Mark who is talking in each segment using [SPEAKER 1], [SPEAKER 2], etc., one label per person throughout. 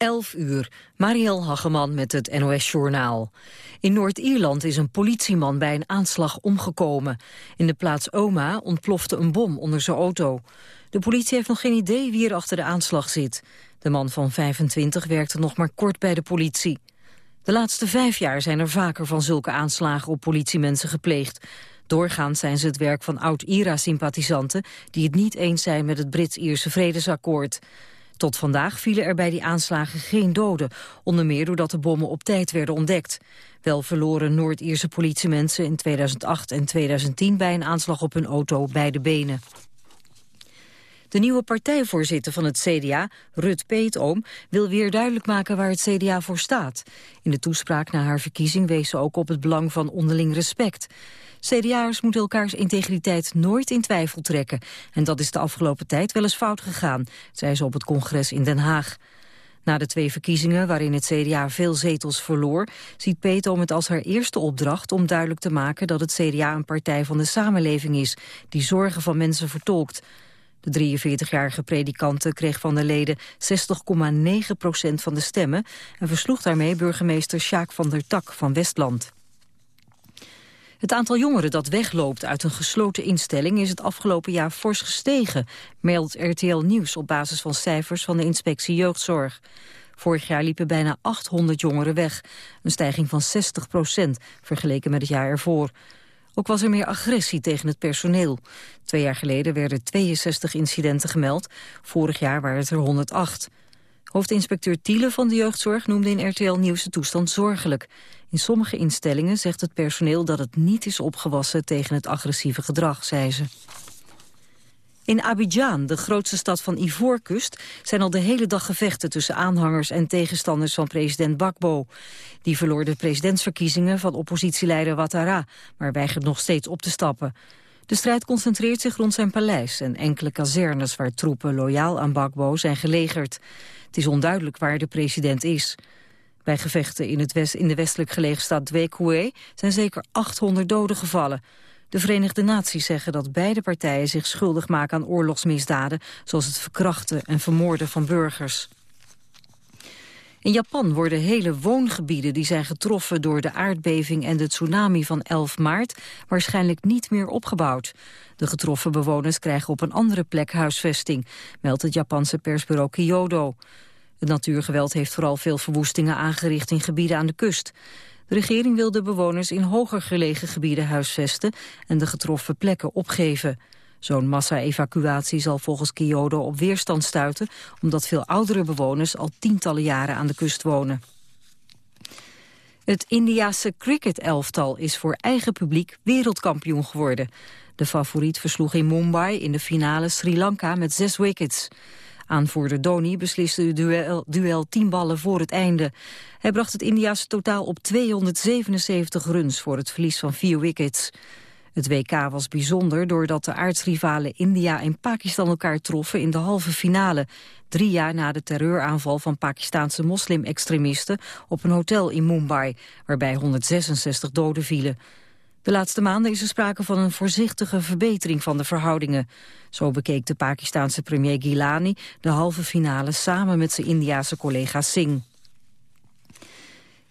[SPEAKER 1] 11 uur, Marielle Hageman met het NOS-journaal. In Noord-Ierland is een politieman bij een aanslag omgekomen. In de plaats Oma ontplofte een bom onder zijn auto. De politie heeft nog geen idee wie er achter de aanslag zit. De man van 25 werkte nog maar kort bij de politie. De laatste vijf jaar zijn er vaker van zulke aanslagen op politiemensen gepleegd. Doorgaans zijn ze het werk van oud-IRA-sympathisanten... die het niet eens zijn met het Brits-Ierse vredesakkoord. Tot vandaag vielen er bij die aanslagen geen doden, onder meer doordat de bommen op tijd werden ontdekt. Wel verloren Noord-Ierse politiemensen in 2008 en 2010 bij een aanslag op hun auto beide benen. De nieuwe partijvoorzitter van het CDA, Rut Peetoom, wil weer duidelijk maken waar het CDA voor staat. In de toespraak na haar verkiezing wees ze ook op het belang van onderling respect. CDA'ers moeten elkaars integriteit nooit in twijfel trekken. En dat is de afgelopen tijd wel eens fout gegaan, zei ze op het congres in Den Haag. Na de twee verkiezingen waarin het CDA veel zetels verloor... ziet Petom het als haar eerste opdracht om duidelijk te maken... dat het CDA een partij van de samenleving is... die zorgen van mensen vertolkt. De 43-jarige predikante kreeg van de leden 60,9 procent van de stemmen... en versloeg daarmee burgemeester Sjaak van der Tak van Westland. Het aantal jongeren dat wegloopt uit een gesloten instelling is het afgelopen jaar fors gestegen, meldt RTL Nieuws op basis van cijfers van de inspectie jeugdzorg. Vorig jaar liepen bijna 800 jongeren weg, een stijging van 60 procent vergeleken met het jaar ervoor. Ook was er meer agressie tegen het personeel. Twee jaar geleden werden 62 incidenten gemeld, vorig jaar waren het er 108. Hoofdinspecteur Thiele van de jeugdzorg noemde in RTL Nieuws de toestand zorgelijk. In sommige instellingen zegt het personeel dat het niet is opgewassen tegen het agressieve gedrag, zei ze. In Abidjan, de grootste stad van Ivoorkust, zijn al de hele dag gevechten tussen aanhangers en tegenstanders van president Bakbo. Die verloor de presidentsverkiezingen van oppositieleider Ouattara, maar weigert nog steeds op te stappen. De strijd concentreert zich rond zijn paleis en enkele kazernes waar troepen loyaal aan Bakbo zijn gelegerd. Het is onduidelijk waar de president is. Bij gevechten in, het west, in de westelijk gelegen stad Dwekwe zijn zeker 800 doden gevallen. De Verenigde Naties zeggen dat beide partijen zich schuldig maken aan oorlogsmisdaden... zoals het verkrachten en vermoorden van burgers. In Japan worden hele woongebieden die zijn getroffen door de aardbeving en de tsunami van 11 maart waarschijnlijk niet meer opgebouwd. De getroffen bewoners krijgen op een andere plek huisvesting, meldt het Japanse persbureau Kyodo. Het natuurgeweld heeft vooral veel verwoestingen aangericht in gebieden aan de kust. De regering wil de bewoners in hoger gelegen gebieden huisvesten en de getroffen plekken opgeven. Zo'n massa-evacuatie zal volgens Kyodo op weerstand stuiten... omdat veel oudere bewoners al tientallen jaren aan de kust wonen. Het Indiase cricket-elftal is voor eigen publiek wereldkampioen geworden. De favoriet versloeg in Mumbai in de finale Sri Lanka met zes wickets. Aanvoerder Dhoni besliste het duel, duel tien ballen voor het einde. Hij bracht het Indiase totaal op 277 runs voor het verlies van vier wickets. Het WK was bijzonder doordat de aardsrivalen India en Pakistan elkaar troffen in de halve finale. Drie jaar na de terreuraanval van Pakistaanse moslim-extremisten op een hotel in Mumbai, waarbij 166 doden vielen. De laatste maanden is er sprake van een voorzichtige verbetering van de verhoudingen. Zo bekeek de Pakistanse premier Gilani de halve finale samen met zijn Indiase collega Singh.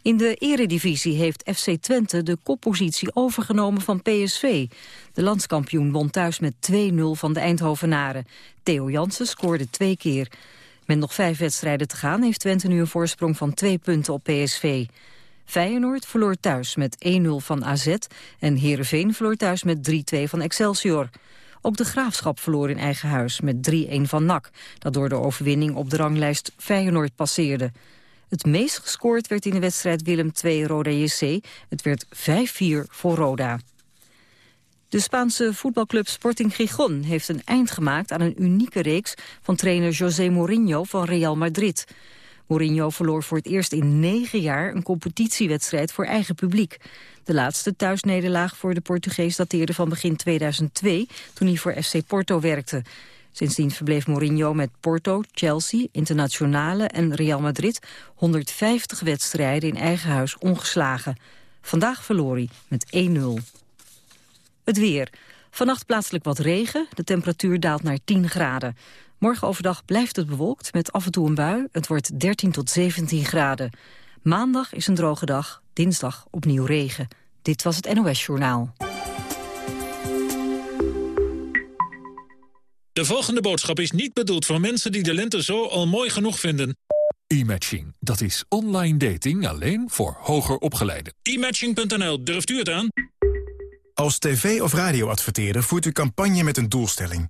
[SPEAKER 1] In de eredivisie heeft FC Twente de koppositie overgenomen van PSV. De landskampioen won thuis met 2-0 van de Eindhovenaren. Theo Jansen scoorde twee keer. Met nog vijf wedstrijden te gaan heeft Twente nu een voorsprong van twee punten op PSV. Feyenoord verloor thuis met 1-0 van AZ en Heerenveen verloor thuis met 3-2 van Excelsior. Ook de Graafschap verloor in eigen huis met 3-1 van NAC, dat door de overwinning op de ranglijst Feyenoord passeerde. Het meest gescoord werd in de wedstrijd Willem II Roda JC. Het werd 5-4 voor Roda. De Spaanse voetbalclub Sporting Gijon heeft een eind gemaakt aan een unieke reeks van trainer José Mourinho van Real Madrid. Mourinho verloor voor het eerst in negen jaar een competitiewedstrijd voor eigen publiek. De laatste thuisnederlaag voor de Portugees dateerde van begin 2002, toen hij voor FC Porto werkte. Sindsdien verbleef Mourinho met Porto, Chelsea, Internationale en Real Madrid 150 wedstrijden in eigen huis ongeslagen. Vandaag verloor hij met 1-0. Het weer. Vannacht plaatselijk wat regen. De temperatuur daalt naar 10 graden. Morgen overdag blijft het bewolkt met af en toe een bui. Het wordt 13 tot 17 graden. Maandag is een droge dag, dinsdag opnieuw regen. Dit was het NOS Journaal.
[SPEAKER 2] De volgende boodschap is niet bedoeld voor mensen die de lente zo al mooi genoeg vinden.
[SPEAKER 3] E-matching, dat is online dating alleen voor hoger opgeleiden.
[SPEAKER 2] E-matching.nl, durft u het aan?
[SPEAKER 4] Als tv- of radioadverteerder voert u campagne met een doelstelling.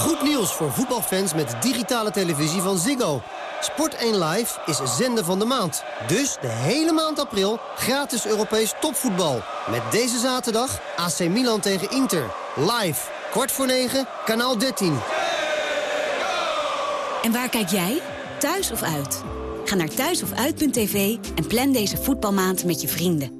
[SPEAKER 5] Goed nieuws voor voetbalfans met digitale televisie van Ziggo. Sport 1 Live is zender van de maand. Dus de hele maand april gratis Europees topvoetbal. Met deze zaterdag AC Milan tegen Inter. Live, kwart voor 9, kanaal 13.
[SPEAKER 6] En waar kijk jij? Thuis of uit? Ga naar thuisofuit.tv en plan deze voetbalmaand met je vrienden.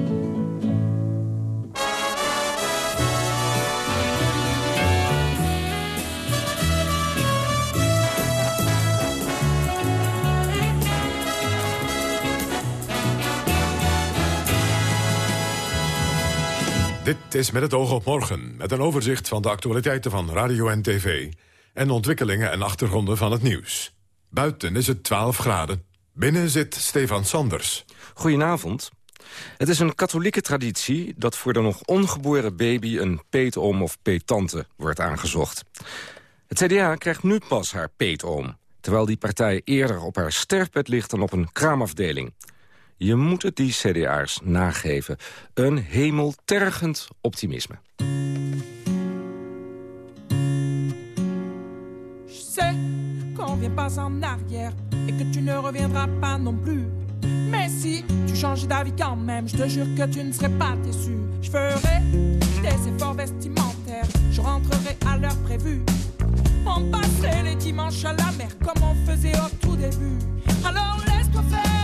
[SPEAKER 3] Dit is met het oog op morgen, met een overzicht van de actualiteiten van radio en tv... en ontwikkelingen en achtergronden van het nieuws. Buiten is het 12 graden. Binnen zit Stefan Sanders.
[SPEAKER 7] Goedenavond. Het is een katholieke traditie dat voor de nog ongeboren baby... een peetoom of peetante wordt aangezocht. Het CDA krijgt nu pas haar peetoom... terwijl die partij eerder op haar sterfbed ligt dan op een kraamafdeling. Je moet het die CDA'ers nageven. Een hemeltergend optimisme.
[SPEAKER 8] Qu'on vient pas en arrière et que tu ne reviendras pas non plus. Mais si tu changes d'avis quand même, je te jure que tu ne serais pas déçu. Je ferai des efforts vestimentaires, je rentrerai à l'heure prévue. On passerait les dimanches à la mer comme on faisait au tout début. Alors laisse-toi faire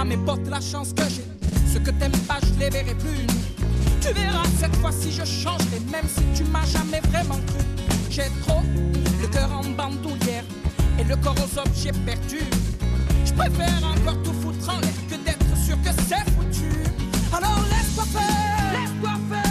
[SPEAKER 8] à mes potes la chance que j'ai. Ce que t'aimes pas, je les verrai plus. Tu verras cette fois-ci, je changerai, même si tu m'as jamais vraiment cru. J'ai trop le cœur en bandoulière et le corps aux objets perdus. Je préfère encore tout foutre en l'air que d'être sûr que c'est foutu. Alors laisse-moi faire, laisse-moi faire,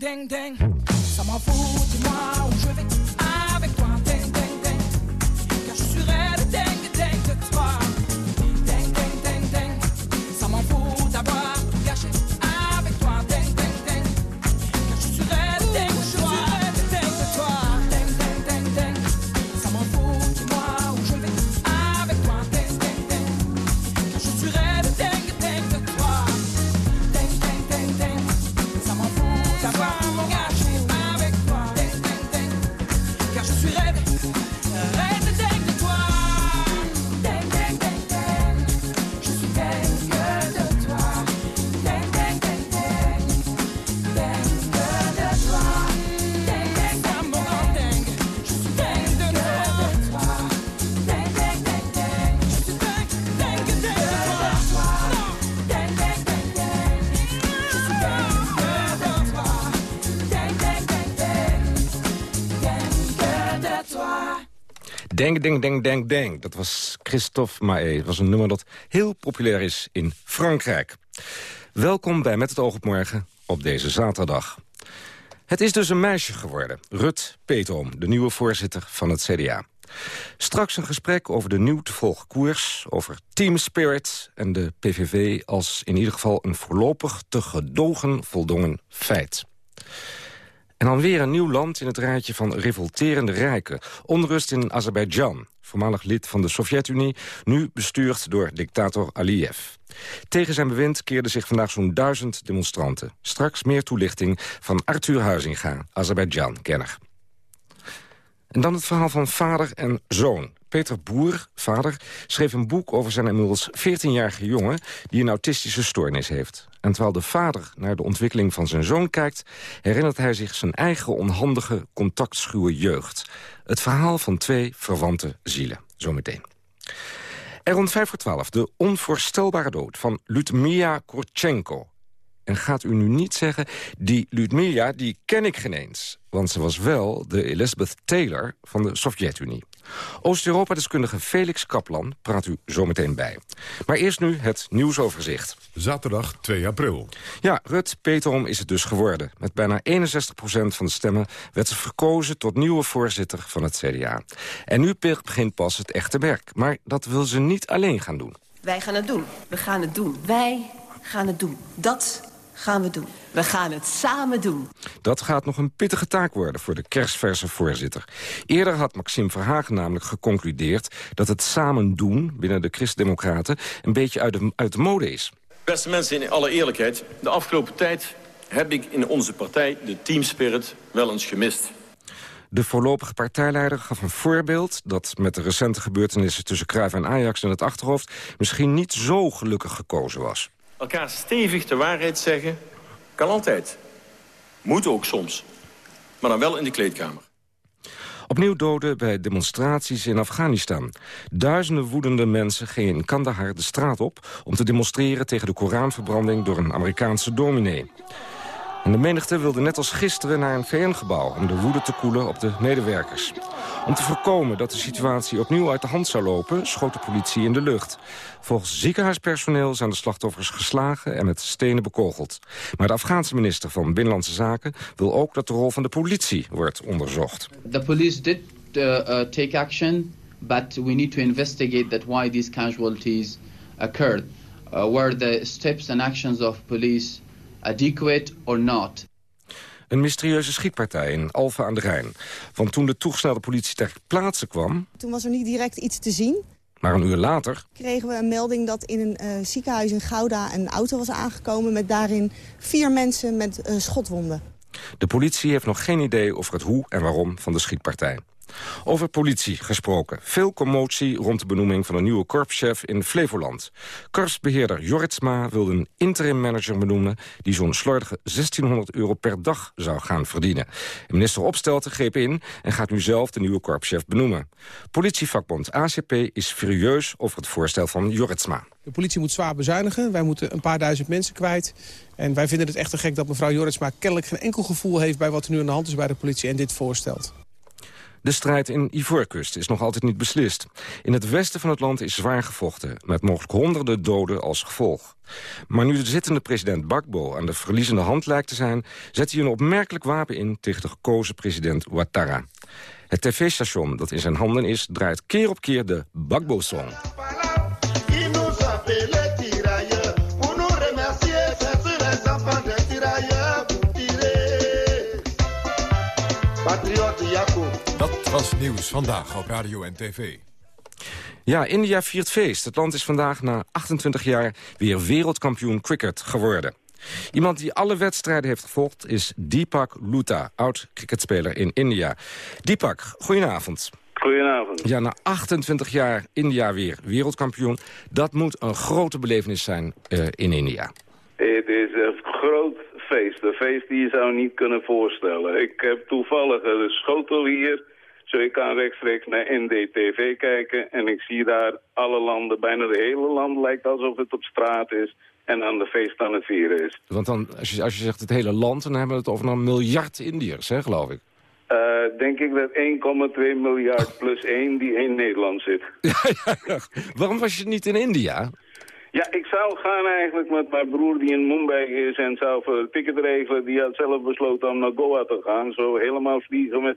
[SPEAKER 8] ding, ding,
[SPEAKER 7] Denk, denk, denk, denk, denk. Dat was Christophe Maé. Dat was een nummer dat heel populair is in Frankrijk. Welkom bij Met het oog op morgen op deze zaterdag. Het is dus een meisje geworden, Rut Petom, de nieuwe voorzitter van het CDA. Straks een gesprek over de nieuw te volgen koers, over team spirit... en de PVV als in ieder geval een voorlopig te gedogen voldongen feit. En dan weer een nieuw land in het rijtje van revolterende rijken. Onrust in Azerbeidzjan, voormalig lid van de Sovjet-Unie... nu bestuurd door dictator Aliyev. Tegen zijn bewind keerden zich vandaag zo'n duizend demonstranten. Straks meer toelichting van Arthur Huizinga, Azerbeidzjan-kenner. En dan het verhaal van vader en zoon. Peter Boer, vader, schreef een boek over zijn inmiddels 14-jarige jongen... die een autistische stoornis heeft. En terwijl de vader naar de ontwikkeling van zijn zoon kijkt... herinnert hij zich zijn eigen onhandige, contactschuwe jeugd. Het verhaal van twee verwante zielen. Zometeen. En rond 5 voor 12 de onvoorstelbare dood van Ludmila Korchenko. En gaat u nu niet zeggen, die Ludmila, die ken ik geen eens. Want ze was wel de Elizabeth Taylor van de Sovjet-Unie. Oost-Europa-deskundige Felix Kaplan praat u zometeen bij. Maar eerst nu het nieuwsoverzicht.
[SPEAKER 3] Zaterdag 2 april.
[SPEAKER 7] Ja, Rut Peterom is het dus geworden. Met bijna 61% van de stemmen werd ze verkozen tot nieuwe voorzitter van het CDA. En nu begint pas het echte werk. Maar dat wil ze niet alleen gaan doen.
[SPEAKER 9] Wij gaan het doen. We gaan het doen. Wij gaan het doen. Dat gaan we doen. We gaan het samen doen.
[SPEAKER 7] Dat gaat nog een pittige taak worden voor de kerstverse voorzitter. Eerder had Maxime Verhagen namelijk geconcludeerd... dat het samen doen binnen de Christen-Democraten een beetje uit de, uit de mode is.
[SPEAKER 10] Beste mensen, in alle eerlijkheid... de afgelopen tijd heb ik in onze partij de teamspirit wel eens gemist.
[SPEAKER 7] De voorlopige partijleider gaf een voorbeeld... dat met de recente gebeurtenissen tussen Cruijff en Ajax in het achterhoofd... misschien niet zo gelukkig gekozen was.
[SPEAKER 10] Elkaar stevig de waarheid zeggen kan altijd. Moet ook soms. Maar dan wel in de kleedkamer.
[SPEAKER 7] Opnieuw doden bij demonstraties in Afghanistan. Duizenden woedende mensen gingen in Kandahar de straat op... om te demonstreren tegen de Koranverbranding door een Amerikaanse dominee. En de menigte wilde net als gisteren naar een VN-gebouw... om de woede te koelen op de medewerkers. Om te voorkomen dat de situatie opnieuw uit de hand zou lopen... schoot de politie in de lucht. Volgens ziekenhuispersoneel zijn de slachtoffers geslagen en met stenen bekogeld. Maar de Afghaanse minister van Binnenlandse Zaken wil ook dat de rol van de politie wordt onderzocht.
[SPEAKER 11] The police did uh, uh, take action, but we need to investigate that why these casualties occurred. Uh, were the steps and actions of police adequate or not?
[SPEAKER 7] Een mysterieuze schietpartij in Alphen aan de Rijn. Want toen de toegesnelde politie ter plaatse kwam...
[SPEAKER 12] Toen was er niet direct iets te zien.
[SPEAKER 7] Maar een uur later...
[SPEAKER 12] kregen we een melding dat in een uh, ziekenhuis in Gouda een auto was aangekomen... met daarin vier mensen met uh, schotwonden.
[SPEAKER 7] De politie heeft nog geen idee over het hoe en waarom van de schietpartij. Over politie gesproken. Veel commotie rond de benoeming van een nieuwe korpschef in Flevoland. Korpsbeheerder Joritsma wilde een interim manager benoemen... die zo'n slordige 1600 euro per dag zou gaan verdienen. Minister Opstelten greep in en gaat nu zelf de nieuwe korpschef benoemen. Politievakbond ACP is furieus over het voorstel van Joritsma.
[SPEAKER 13] De politie moet zwaar bezuinigen. Wij moeten een paar duizend mensen kwijt. En wij vinden het echt te gek dat mevrouw Joritsma kennelijk geen enkel gevoel heeft... bij wat er nu aan de hand is bij de politie en dit voorstelt.
[SPEAKER 7] De strijd in Ivoorkust is nog altijd niet beslist. In het westen van het land is zwaar gevochten, met mogelijk honderden doden als gevolg. Maar nu de zittende president Bakbo aan de verliezende hand lijkt te zijn... zet hij een opmerkelijk wapen in tegen de gekozen president Ouattara. Het tv-station dat in zijn handen is, draait keer op keer de Bakbo-song.
[SPEAKER 3] Was nieuws vandaag op Radio en TV.
[SPEAKER 7] Ja, India viert feest. Het land is vandaag na 28 jaar weer wereldkampioen cricket geworden. Iemand die alle wedstrijden heeft gevolgd is Deepak Luta, oud-cricketspeler in India. Deepak, goedenavond.
[SPEAKER 14] Goedenavond.
[SPEAKER 7] Ja, na 28 jaar India weer wereldkampioen. Dat moet een grote belevenis zijn uh, in India.
[SPEAKER 14] Het is een groot feest. Een feest die je zou niet kunnen voorstellen. Ik heb toevallig een schotel hier. Zo ik kan rechtstreeks naar NDTV kijken. En ik zie daar alle landen, bijna de hele land lijkt alsof het op straat is. En aan de feest aan het vieren is.
[SPEAKER 7] Want dan, als je, als je zegt het hele land, dan hebben we het over een miljard Indiërs, hè, geloof ik.
[SPEAKER 14] Uh, denk ik dat 1,2 miljard plus 1 die in Nederland zit.
[SPEAKER 7] ja, ja, Waarom was je niet in India?
[SPEAKER 14] Ja, ik zou gaan eigenlijk met mijn broer die in Mumbai is en zou voor het ticket regelen. Die had zelf besloten om naar Goa te gaan. Zo helemaal vliegen met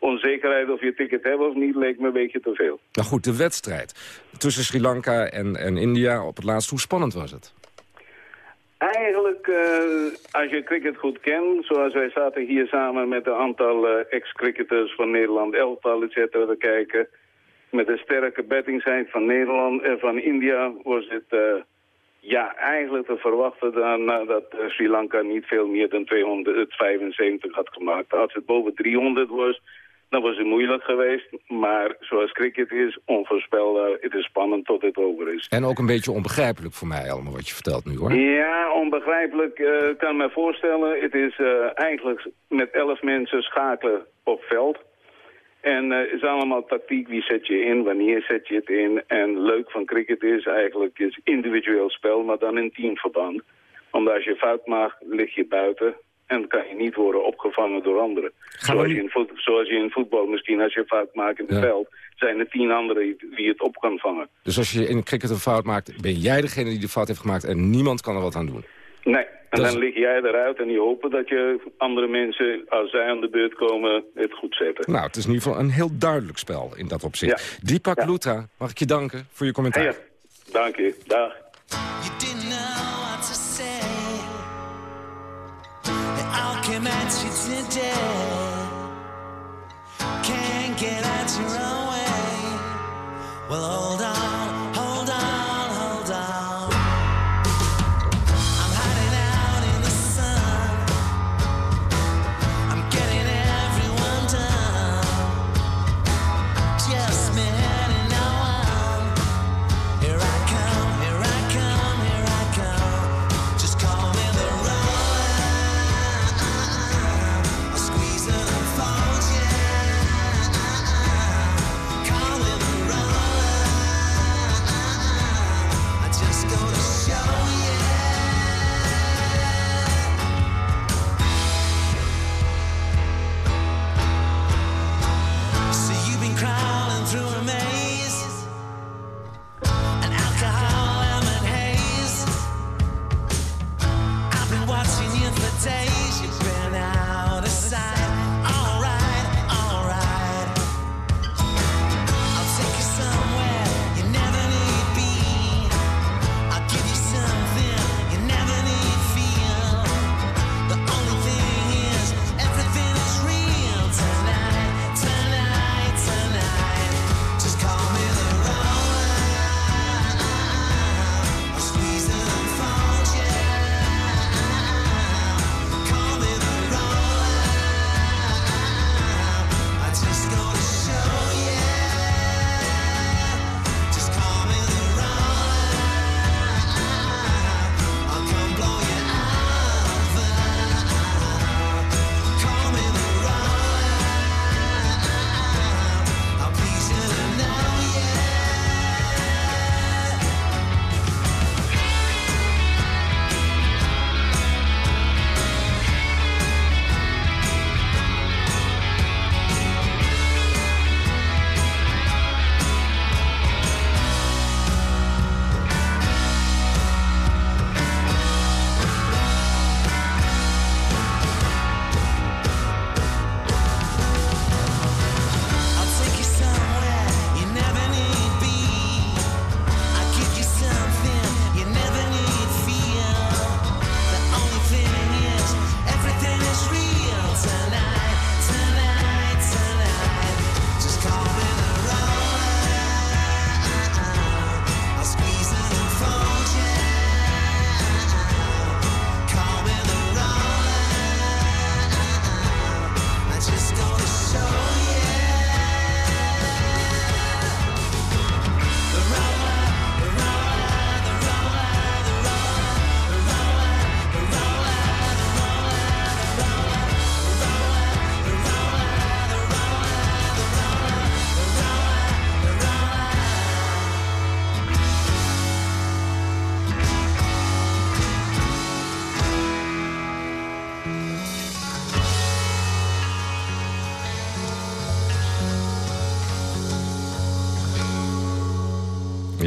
[SPEAKER 14] onzekerheid of je ticket hebt of niet, leek me een beetje te veel.
[SPEAKER 7] Nou goed, de wedstrijd tussen Sri Lanka en, en India op het laatst, hoe spannend was het?
[SPEAKER 14] Eigenlijk, uh, als je cricket goed kent, zoals wij zaten hier samen met een aantal uh, ex-cricketers van Nederland, elftal, et cetera, te kijken. Met een sterke bettingzijd van Nederland en uh, van India was het ja, eigenlijk te verwachten dan, dat Sri Lanka niet veel meer dan 275 had gemaakt. Als het boven 300 was, dan was het moeilijk geweest. Maar zoals cricket is, onvoorspelbaar. Het is spannend tot het over is.
[SPEAKER 7] En ook een beetje onbegrijpelijk voor mij allemaal wat je vertelt nu hoor.
[SPEAKER 14] Ja, onbegrijpelijk uh, kan me voorstellen. Het is uh, eigenlijk met elf mensen schakelen op veld. En uh, het is allemaal tactiek. Wie zet je in? Wanneer zet je het in? En leuk van cricket is eigenlijk is individueel spel, maar dan in teamverband. Omdat als je fout maakt, lig je buiten. En kan je niet worden opgevangen door anderen. Zoals, je in voet, zoals je in voetbal misschien, als je fout maakt in het ja. veld... zijn er tien anderen die het op kan vangen.
[SPEAKER 7] Dus als je in cricket een fout maakt... ben jij degene die de fout heeft gemaakt en niemand kan er wat aan doen?
[SPEAKER 14] Nee, en dan lig jij eruit en je hoopt dat je andere mensen, als zij aan de beurt komen, het goed zetten.
[SPEAKER 7] Nou, het is in ieder geval een heel duidelijk spel in dat opzicht. Ja. Deepak ja. Luta, mag ik je danken voor je commentaar.
[SPEAKER 14] Ja, dank je. Dag. Today. Can't get out your own way. Well, hold on,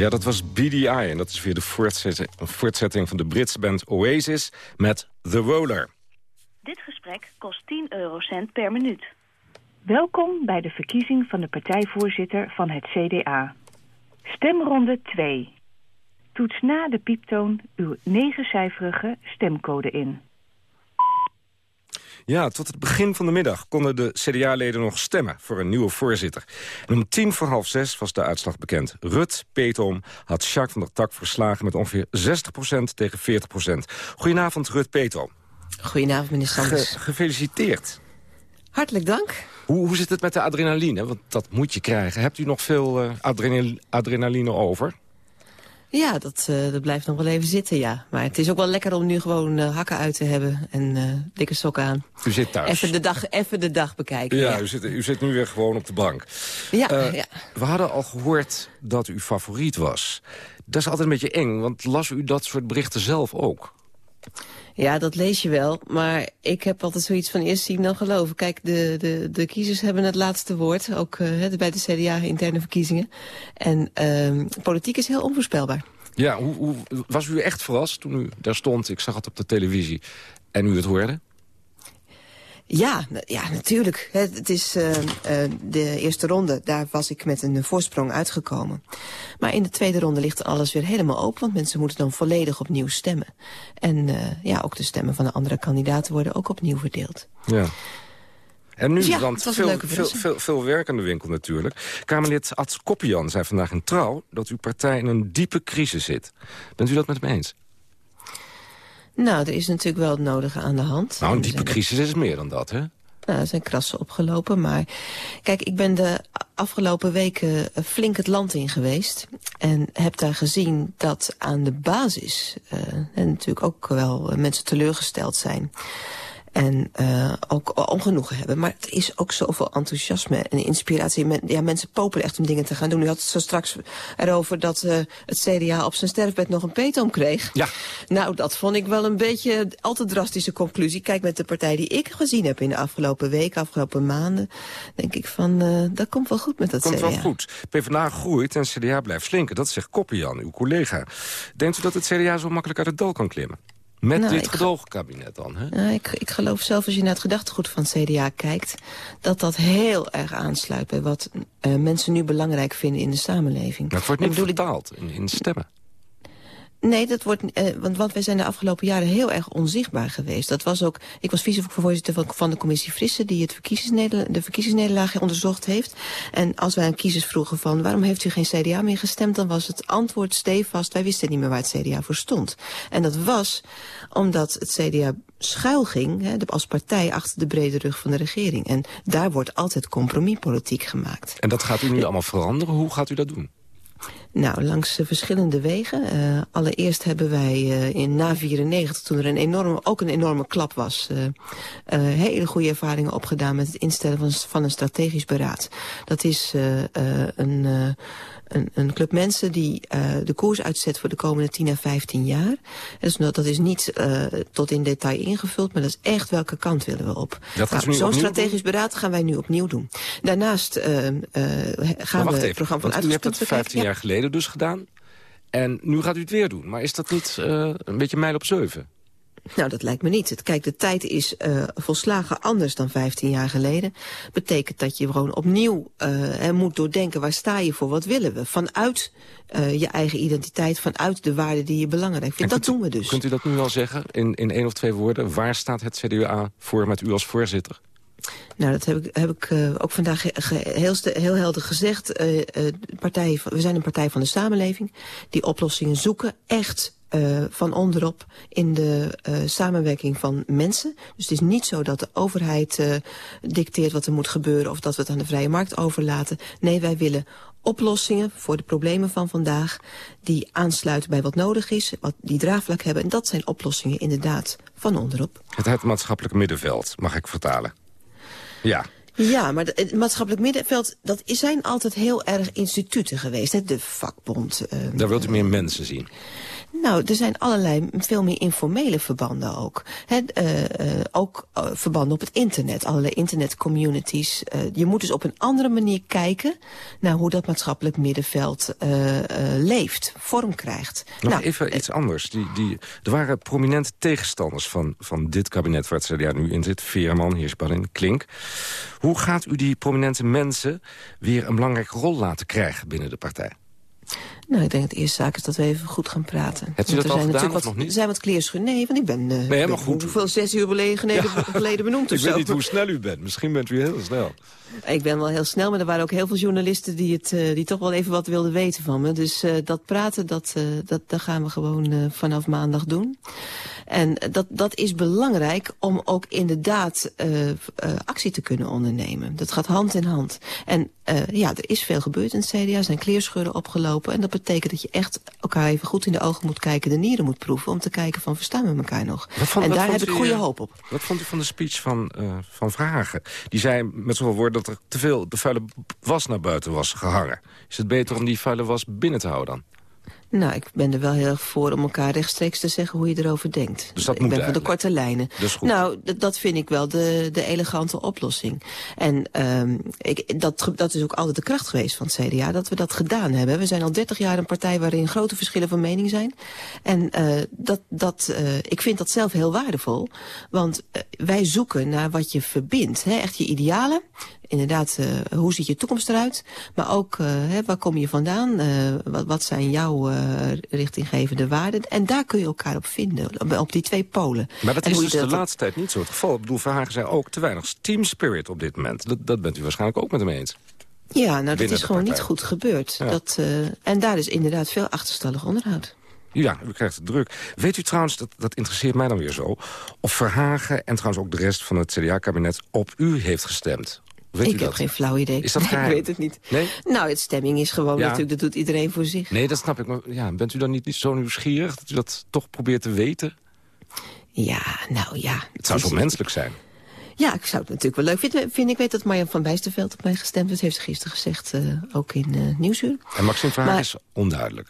[SPEAKER 7] Ja, dat was BDI en dat is weer de voortzetting, van de Britse band Oasis met The Roller.
[SPEAKER 15] Dit gesprek kost 10 eurocent per minuut. Welkom bij de verkiezing van de partijvoorzitter van het CDA. Stemronde 2. Toets na de pieptoon uw negencijferige stemcode in.
[SPEAKER 7] Ja, tot het begin van de middag konden de CDA-leden nog stemmen voor een nieuwe voorzitter. En om tien voor half zes was de uitslag bekend. Rut Petom had Jacques van der Tak verslagen met ongeveer 60% tegen 40% Goedenavond, Rut Petom.
[SPEAKER 16] Goedenavond, meneer Sanders.
[SPEAKER 7] gefeliciteerd.
[SPEAKER 16] Hartelijk dank.
[SPEAKER 7] Hoe, hoe zit het met de adrenaline? Want dat moet je krijgen. Hebt u nog veel uh, adrenal adrenaline over?
[SPEAKER 16] Ja, dat, uh, dat blijft nog wel even zitten, ja. Maar het is ook wel lekker om nu gewoon uh, hakken uit te hebben en uh, dikke sokken aan.
[SPEAKER 7] U zit thuis.
[SPEAKER 16] Even de dag, even de dag bekijken.
[SPEAKER 7] Ja,
[SPEAKER 16] ja.
[SPEAKER 7] U, zit, u zit nu weer gewoon op de bank.
[SPEAKER 16] Ja, ja.
[SPEAKER 7] We hadden al gehoord dat u favoriet was. Dat is altijd een beetje eng, want las u dat soort berichten zelf ook?
[SPEAKER 16] Ja, dat lees je wel. Maar ik heb altijd zoiets van eerst zien dan geloven. Kijk, de, de, de kiezers hebben het laatste woord. Ook uh, bij de CDA-interne verkiezingen. En uh, politiek is heel onvoorspelbaar.
[SPEAKER 7] Ja, hoe, hoe, was u echt verrast toen u daar stond? Ik zag het op de televisie. En u het hoorde?
[SPEAKER 16] Ja, ja, natuurlijk. Het is uh, uh, de eerste ronde, daar was ik met een voorsprong uitgekomen. Maar in de tweede ronde ligt alles weer helemaal open... want mensen moeten dan volledig opnieuw stemmen. En uh, ja, ook de stemmen van de andere kandidaten worden ook opnieuw verdeeld.
[SPEAKER 7] Ja. En nu,
[SPEAKER 16] Dus ja,
[SPEAKER 7] want veel, veel, veel, veel werk aan de winkel natuurlijk. Kamerlid Ad Koppian zei vandaag in Trouw... dat uw partij in een diepe crisis zit. Bent u dat met me eens?
[SPEAKER 16] Nou, er is natuurlijk wel het nodige aan de hand.
[SPEAKER 7] Nou, een diepe crisis is meer dan dat, hè?
[SPEAKER 16] Nou, er zijn krassen opgelopen, maar... Kijk, ik ben de afgelopen weken eh, flink het land in geweest... en heb daar gezien dat aan de basis... eh, en natuurlijk ook wel eh, mensen teleurgesteld zijn... En uh, ook ongenoegen hebben. Maar er is ook zoveel enthousiasme en inspiratie. Men, ja, mensen popelen echt om dingen te gaan doen. U had het zo straks erover dat uh, het CDA op zijn sterfbed nog een peetoom kreeg.
[SPEAKER 7] Ja.
[SPEAKER 16] Nou, dat vond ik wel een beetje al te drastische conclusie. Kijk, met de partij die ik gezien heb in de afgelopen weken, afgelopen maanden... denk ik van, uh, dat komt wel goed met dat
[SPEAKER 7] Komt
[SPEAKER 16] CDA.
[SPEAKER 7] wel goed. PvdA groeit en CDA blijft slinken. Dat zegt Koppian, uw collega. Denkt u dat het CDA zo makkelijk uit het dal kan klimmen? Met
[SPEAKER 16] Nou,
[SPEAKER 7] dit gedoogkabinet dan, hè?
[SPEAKER 16] Ja, ik, ik geloof zelf, als je naar het gedachtegoed van het CDA kijkt... dat dat heel erg aansluit bij wat uh, mensen nu belangrijk vinden in de samenleving.
[SPEAKER 7] Maar het wordt niet
[SPEAKER 16] bedoel,
[SPEAKER 7] vertaald in, in stemmen.
[SPEAKER 16] Nee, dat wordt, eh, want, want wij zijn de afgelopen jaren heel erg onzichtbaar geweest. Dat was ook, ik was vicevoorzitter van, van de commissie Frisse... die het de verkiezingsnederlaag onderzocht heeft. En als wij aan kiezers vroegen van... waarom heeft u geen CDA meer gestemd... dan was het antwoord stevast, wij wisten niet meer waar het CDA voor stond. En dat was omdat het CDA schuil ging... Hè, als partij achter de brede rug van de regering. En daar wordt altijd compromispolitiek gemaakt.
[SPEAKER 7] En dat gaat u nu allemaal veranderen. Hoe gaat u dat doen?
[SPEAKER 16] Nou, langs verschillende wegen. Eh, allereerst hebben wij eh, in na 94, toen er een enorme, ook een enorme klap was... eh, hele goede ervaringen opgedaan met het instellen van, van een strategisch beraad. Dat is een, een, een club mensen die eh, de koers uitzet voor de komende 10 à 15 jaar. Dus dat dat is niet eh, tot in detail ingevuld, maar dat is echt welke kant willen we op. Nou, Zo'n strategisch beraad gaan wij nu opnieuw doen. Daarnaast eh, gaan we het programma van
[SPEAKER 7] want u hebt het
[SPEAKER 16] uitgangspunt
[SPEAKER 7] 15
[SPEAKER 16] Ja.
[SPEAKER 7] jaar geleden dus gedaan. En nu gaat u het weer doen. Maar is dat niet een beetje mijl op zeven?
[SPEAKER 16] Nou, dat lijkt me niet. Het- Kijk, de tijd is uh, volslagen anders dan 15 jaar geleden. Betekent dat je gewoon opnieuw uh, hè, moet doordenken... waar sta je voor, wat willen we? Vanuit uh, je eigen identiteit, vanuit de waarden die je belangrijk vindt.
[SPEAKER 7] En
[SPEAKER 16] Dat
[SPEAKER 7] kunt
[SPEAKER 16] doen we dus.
[SPEAKER 7] Kunt u dat nu al zeggen, in, in één of twee woorden? Waar staat het CDA voor met u als voorzitter?
[SPEAKER 16] Nou, dat heb ik, heb ik uh, ook vandaag heel, heel helder gezegd. Uh, uh, partij, we zijn een partij van de samenleving die oplossingen zoeken. Echt uh, van onderop in de uh, samenwerking van mensen. Dus het is niet zo dat de overheid uh, dicteert wat er moet gebeuren... of dat we het aan de vrije markt overlaten. Nee, wij willen oplossingen voor de problemen van vandaag... die aansluiten bij wat nodig is, wat die draagvlak hebben. En dat zijn oplossingen inderdaad van onderop.
[SPEAKER 7] Het, het maatschappelijk middenveld, mag ik vertalen. Ja,
[SPEAKER 16] Ja, maar het maatschappelijk middenveld, dat zijn altijd heel erg instituten geweest. Hè? De vakbond. eh,
[SPEAKER 7] daar wilt u meer mensen zien.
[SPEAKER 16] Nou, er zijn allerlei veel meer informele verbanden ook. He, uh, uh, ook uh, verbanden op het internet, allerlei internetcommunities. je moet dus op een andere manier kijken naar hoe dat maatschappelijk middenveld leeft, vorm krijgt.
[SPEAKER 7] Nog
[SPEAKER 16] nou,
[SPEAKER 7] even iets anders. Die, die, er waren prominente tegenstanders van, van dit kabinet waar het CDA nu in zit. Veerman, Heersbalin, Klink. Hoe gaat u die prominente mensen weer een belangrijke rol laten krijgen binnen de partij?
[SPEAKER 16] Nou, ik denk dat de eerste zaak is dat we even goed gaan praten.
[SPEAKER 7] U dat al gedaan
[SPEAKER 16] wat,
[SPEAKER 7] nog niet?
[SPEAKER 16] Er zijn wat kleerscheuren. Nee, want ik ben, uh,
[SPEAKER 7] nee, maar goed.
[SPEAKER 16] hoeveel, zes uur geleden, ja. geleden benoemd
[SPEAKER 7] Ik weet
[SPEAKER 16] zo.
[SPEAKER 7] niet hoe snel u bent. Misschien bent u heel snel.
[SPEAKER 16] Ik ben wel heel snel, maar er waren ook heel veel journalisten... die, het, uh, die toch wel even wat wilden weten van me. Dus uh, dat praten, dat, dat, dat gaan we gewoon vanaf maandag doen. En dat, dat is belangrijk om ook inderdaad uh, uh, actie te kunnen ondernemen. Dat gaat hand in hand. En uh, ja, er is veel gebeurd in het CDA. Er zijn kleerscheuren opgelopen. En dat betekent dat je echt elkaar even goed in de ogen moet kijken... de nieren moet proeven om te kijken van verstaan we elkaar nog.
[SPEAKER 7] Vond,
[SPEAKER 16] en daar heb ik goede hoop op.
[SPEAKER 7] Wat vond u van de speech van, van Vragen? Die zei met zoveel woorden dat er te veel de vuile was naar buiten was gehangen. Is het beter om die vuile was binnen te houden dan?
[SPEAKER 16] Nou, ik ben er wel heel erg voor om elkaar rechtstreeks te zeggen hoe je erover denkt.
[SPEAKER 7] Dus dat
[SPEAKER 16] ik
[SPEAKER 7] moet
[SPEAKER 16] ben voor de korte lijnen.
[SPEAKER 7] Dat.
[SPEAKER 16] Nou, dat vind ik wel de, de elegante oplossing. En um, ik, dat, dat is ook altijd de kracht geweest van het CDA, dat we dat gedaan hebben. We zijn al 30 jaar een partij waarin grote verschillen van mening zijn. En uh, dat, dat, uh, ik vind dat zelf heel waardevol. Want uh, wij zoeken naar wat je verbindt. Hè? Echt je idealen, inderdaad, uh, hoe ziet je toekomst eruit? Maar ook, uh, hè, waar kom je vandaan? Uh, wat, wat zijn jouw richtinggevende waarden? En daar kun je elkaar op vinden, op, die twee polen.
[SPEAKER 7] Maar dat is dus de laatste tijd niet zo het geval. Ik bedoel, Verhagen zei ook te weinig team spirit op dit moment. Dat, dat bent u waarschijnlijk ook met hem eens.
[SPEAKER 16] Ja, nou, dat is gewoon niet goed gebeurd.
[SPEAKER 7] Ja.
[SPEAKER 16] Dat, uh, en daar is inderdaad veel achterstallig onderhoud.
[SPEAKER 7] Ja, u krijgt het druk. Weet u trouwens, dat, dat interesseert mij dan weer zo... of Verhagen en trouwens ook de rest van het CDA-kabinet op u heeft gestemd? Weet
[SPEAKER 16] ik heb
[SPEAKER 7] dat?
[SPEAKER 16] geen flauw idee.
[SPEAKER 7] Is dat
[SPEAKER 16] Nee? Ik weet het niet.
[SPEAKER 7] Nee?
[SPEAKER 16] Nou, het stemming is gewoon
[SPEAKER 7] Ja.
[SPEAKER 16] natuurlijk, dat doet iedereen voor zich.
[SPEAKER 7] Nee, dat snap ik. Maar ja, bent u dan niet, niet zo nieuwsgierig dat u dat toch probeert te weten?
[SPEAKER 16] Ja, nou ja.
[SPEAKER 7] Het zou zo menselijk zijn.
[SPEAKER 16] Ja, ik zou het natuurlijk wel leuk vinden. Vind, ik weet dat Marjan van Bijsterveld op mij gestemd heeft. heeft ze gisteren gezegd, uh, ook in uh, Nieuwsuur.
[SPEAKER 7] En Maxime Verhagen
[SPEAKER 16] Maar-
[SPEAKER 7] is onduidelijk.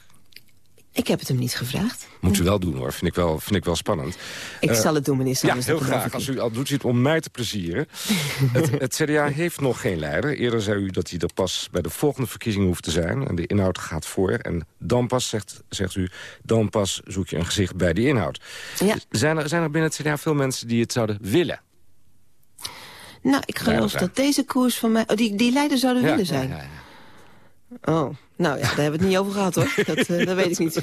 [SPEAKER 16] Ik heb het hem niet gevraagd.
[SPEAKER 7] Moet u wel doen hoor, vind ik wel, vind ik wel spannend.
[SPEAKER 16] Ik
[SPEAKER 7] Eh,
[SPEAKER 16] zal het doen, meneer
[SPEAKER 7] Ja, heel graag. Als
[SPEAKER 16] u.
[SPEAKER 7] al doet u het om mij te plezieren. het, het CDA heeft nog geen leider. Eerder zei u dat hij er pas bij de volgende verkiezingen hoeft te zijn. En de inhoud gaat voor. En dan pas, zegt, zegt u, dan pas zoek je een gezicht bij die inhoud.
[SPEAKER 16] Ja.
[SPEAKER 7] Zijn, er, zijn er binnen het CDA veel mensen die het zouden willen?
[SPEAKER 16] Nou, ik geloof dat deze koers van mij... Oh, die, die leider zouden
[SPEAKER 7] Ja,
[SPEAKER 16] willen
[SPEAKER 7] ja,
[SPEAKER 16] zijn.
[SPEAKER 7] ja, ja.
[SPEAKER 16] Oh, nou ja, daar hebben we het niet over gehad, hoor. Dat, eh, dat weet ik niet.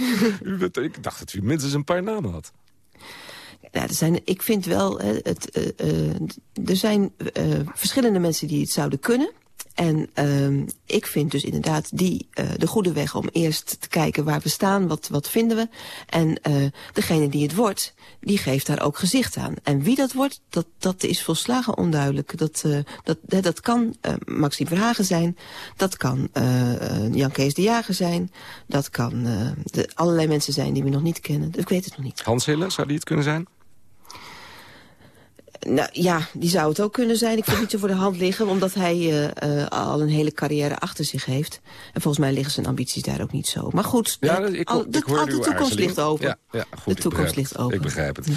[SPEAKER 7] Ik dacht dat u minstens een paar namen had.
[SPEAKER 16] Ja, er zijn, ik vind wel, het, eh, eh, er zijn verschillende mensen die het zouden kunnen. En ehm, ik vind dus inderdaad die, eh, de goede weg om eerst te kijken waar we staan, wat, wat vinden we. En eh, degene die het wordt, die geeft daar ook gezicht aan. En wie dat wordt, dat, dat is volslagen onduidelijk. Dat, eh, dat, dat kan Maxime Verhagen zijn, dat kan Jan Kees de Jager zijn, dat kan de, allerlei mensen zijn die we nog niet kennen. Ik weet het nog niet.
[SPEAKER 7] Hans Hille, zou die het kunnen zijn?
[SPEAKER 16] Nou ja, die zou het ook kunnen zijn. Ik vind het niet zo voor de hand liggen, omdat hij eh, eh, al een hele carrière achter zich heeft. En volgens mij liggen zijn ambities daar ook niet zo. Maar goed,
[SPEAKER 7] Ja,
[SPEAKER 16] de,
[SPEAKER 7] ik,
[SPEAKER 16] al-
[SPEAKER 7] ik
[SPEAKER 16] de, al toekomst ligt open.
[SPEAKER 7] Ja, ja, goed,
[SPEAKER 16] de toekomst ligt open.
[SPEAKER 7] Ik begrijp het.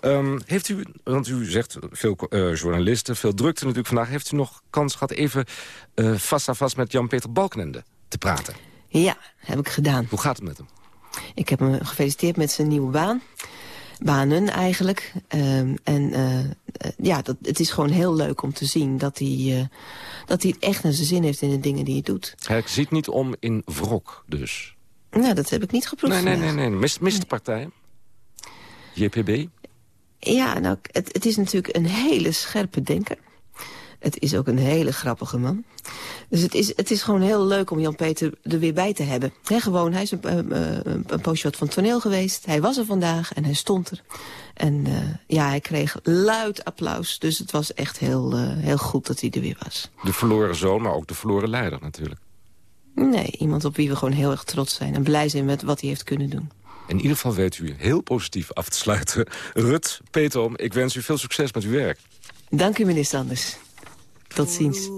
[SPEAKER 7] Ehm, heeft u, want u zegt veel eh, journalisten, veel drukte natuurlijk vandaag. Heeft u nog kans gehad even eh vast aan vast met Jan-Peter Balkenende te praten?
[SPEAKER 16] Ja, heb ik gedaan.
[SPEAKER 7] Hoe gaat het met hem?
[SPEAKER 16] Ik heb hem gefeliciteerd met zijn nieuwe baan. Banen eigenlijk. Ehm, en eh, eh, ja, dat, het is gewoon heel leuk om te zien dat hij, eh, dat hij echt naar zijn zin heeft in de dingen die hij doet.
[SPEAKER 7] Hij ziet niet om in wrok dus.
[SPEAKER 16] Nou, dat heb ik niet geproefd
[SPEAKER 7] Nee, nee, nee. nee. Mist, mist de partij? JPB?
[SPEAKER 16] Ja, nou, het, het is natuurlijk een hele scherpe denker. Het is ook een hele grappige man. Dus het is, het is gewoon heel leuk om Jan-Peter er weer bij te hebben. He, gewoon, hij is een, eh, eh, een poosje wat van het toneel geweest. Hij was er vandaag en hij stond er. En eh, ja, hij kreeg luid applaus. Dus het was echt heel, heel goed dat hij er weer was.
[SPEAKER 7] De verloren zoon, maar ook de verloren leider natuurlijk.
[SPEAKER 16] Nee, iemand op wie we gewoon heel erg trots zijn. En blij zijn met wat hij heeft kunnen doen.
[SPEAKER 7] In ieder geval weet u heel positief af te sluiten. Rut, Petom, ik wens u veel succes met uw werk.
[SPEAKER 16] Dank u, meneer Sanders. Tot ziens.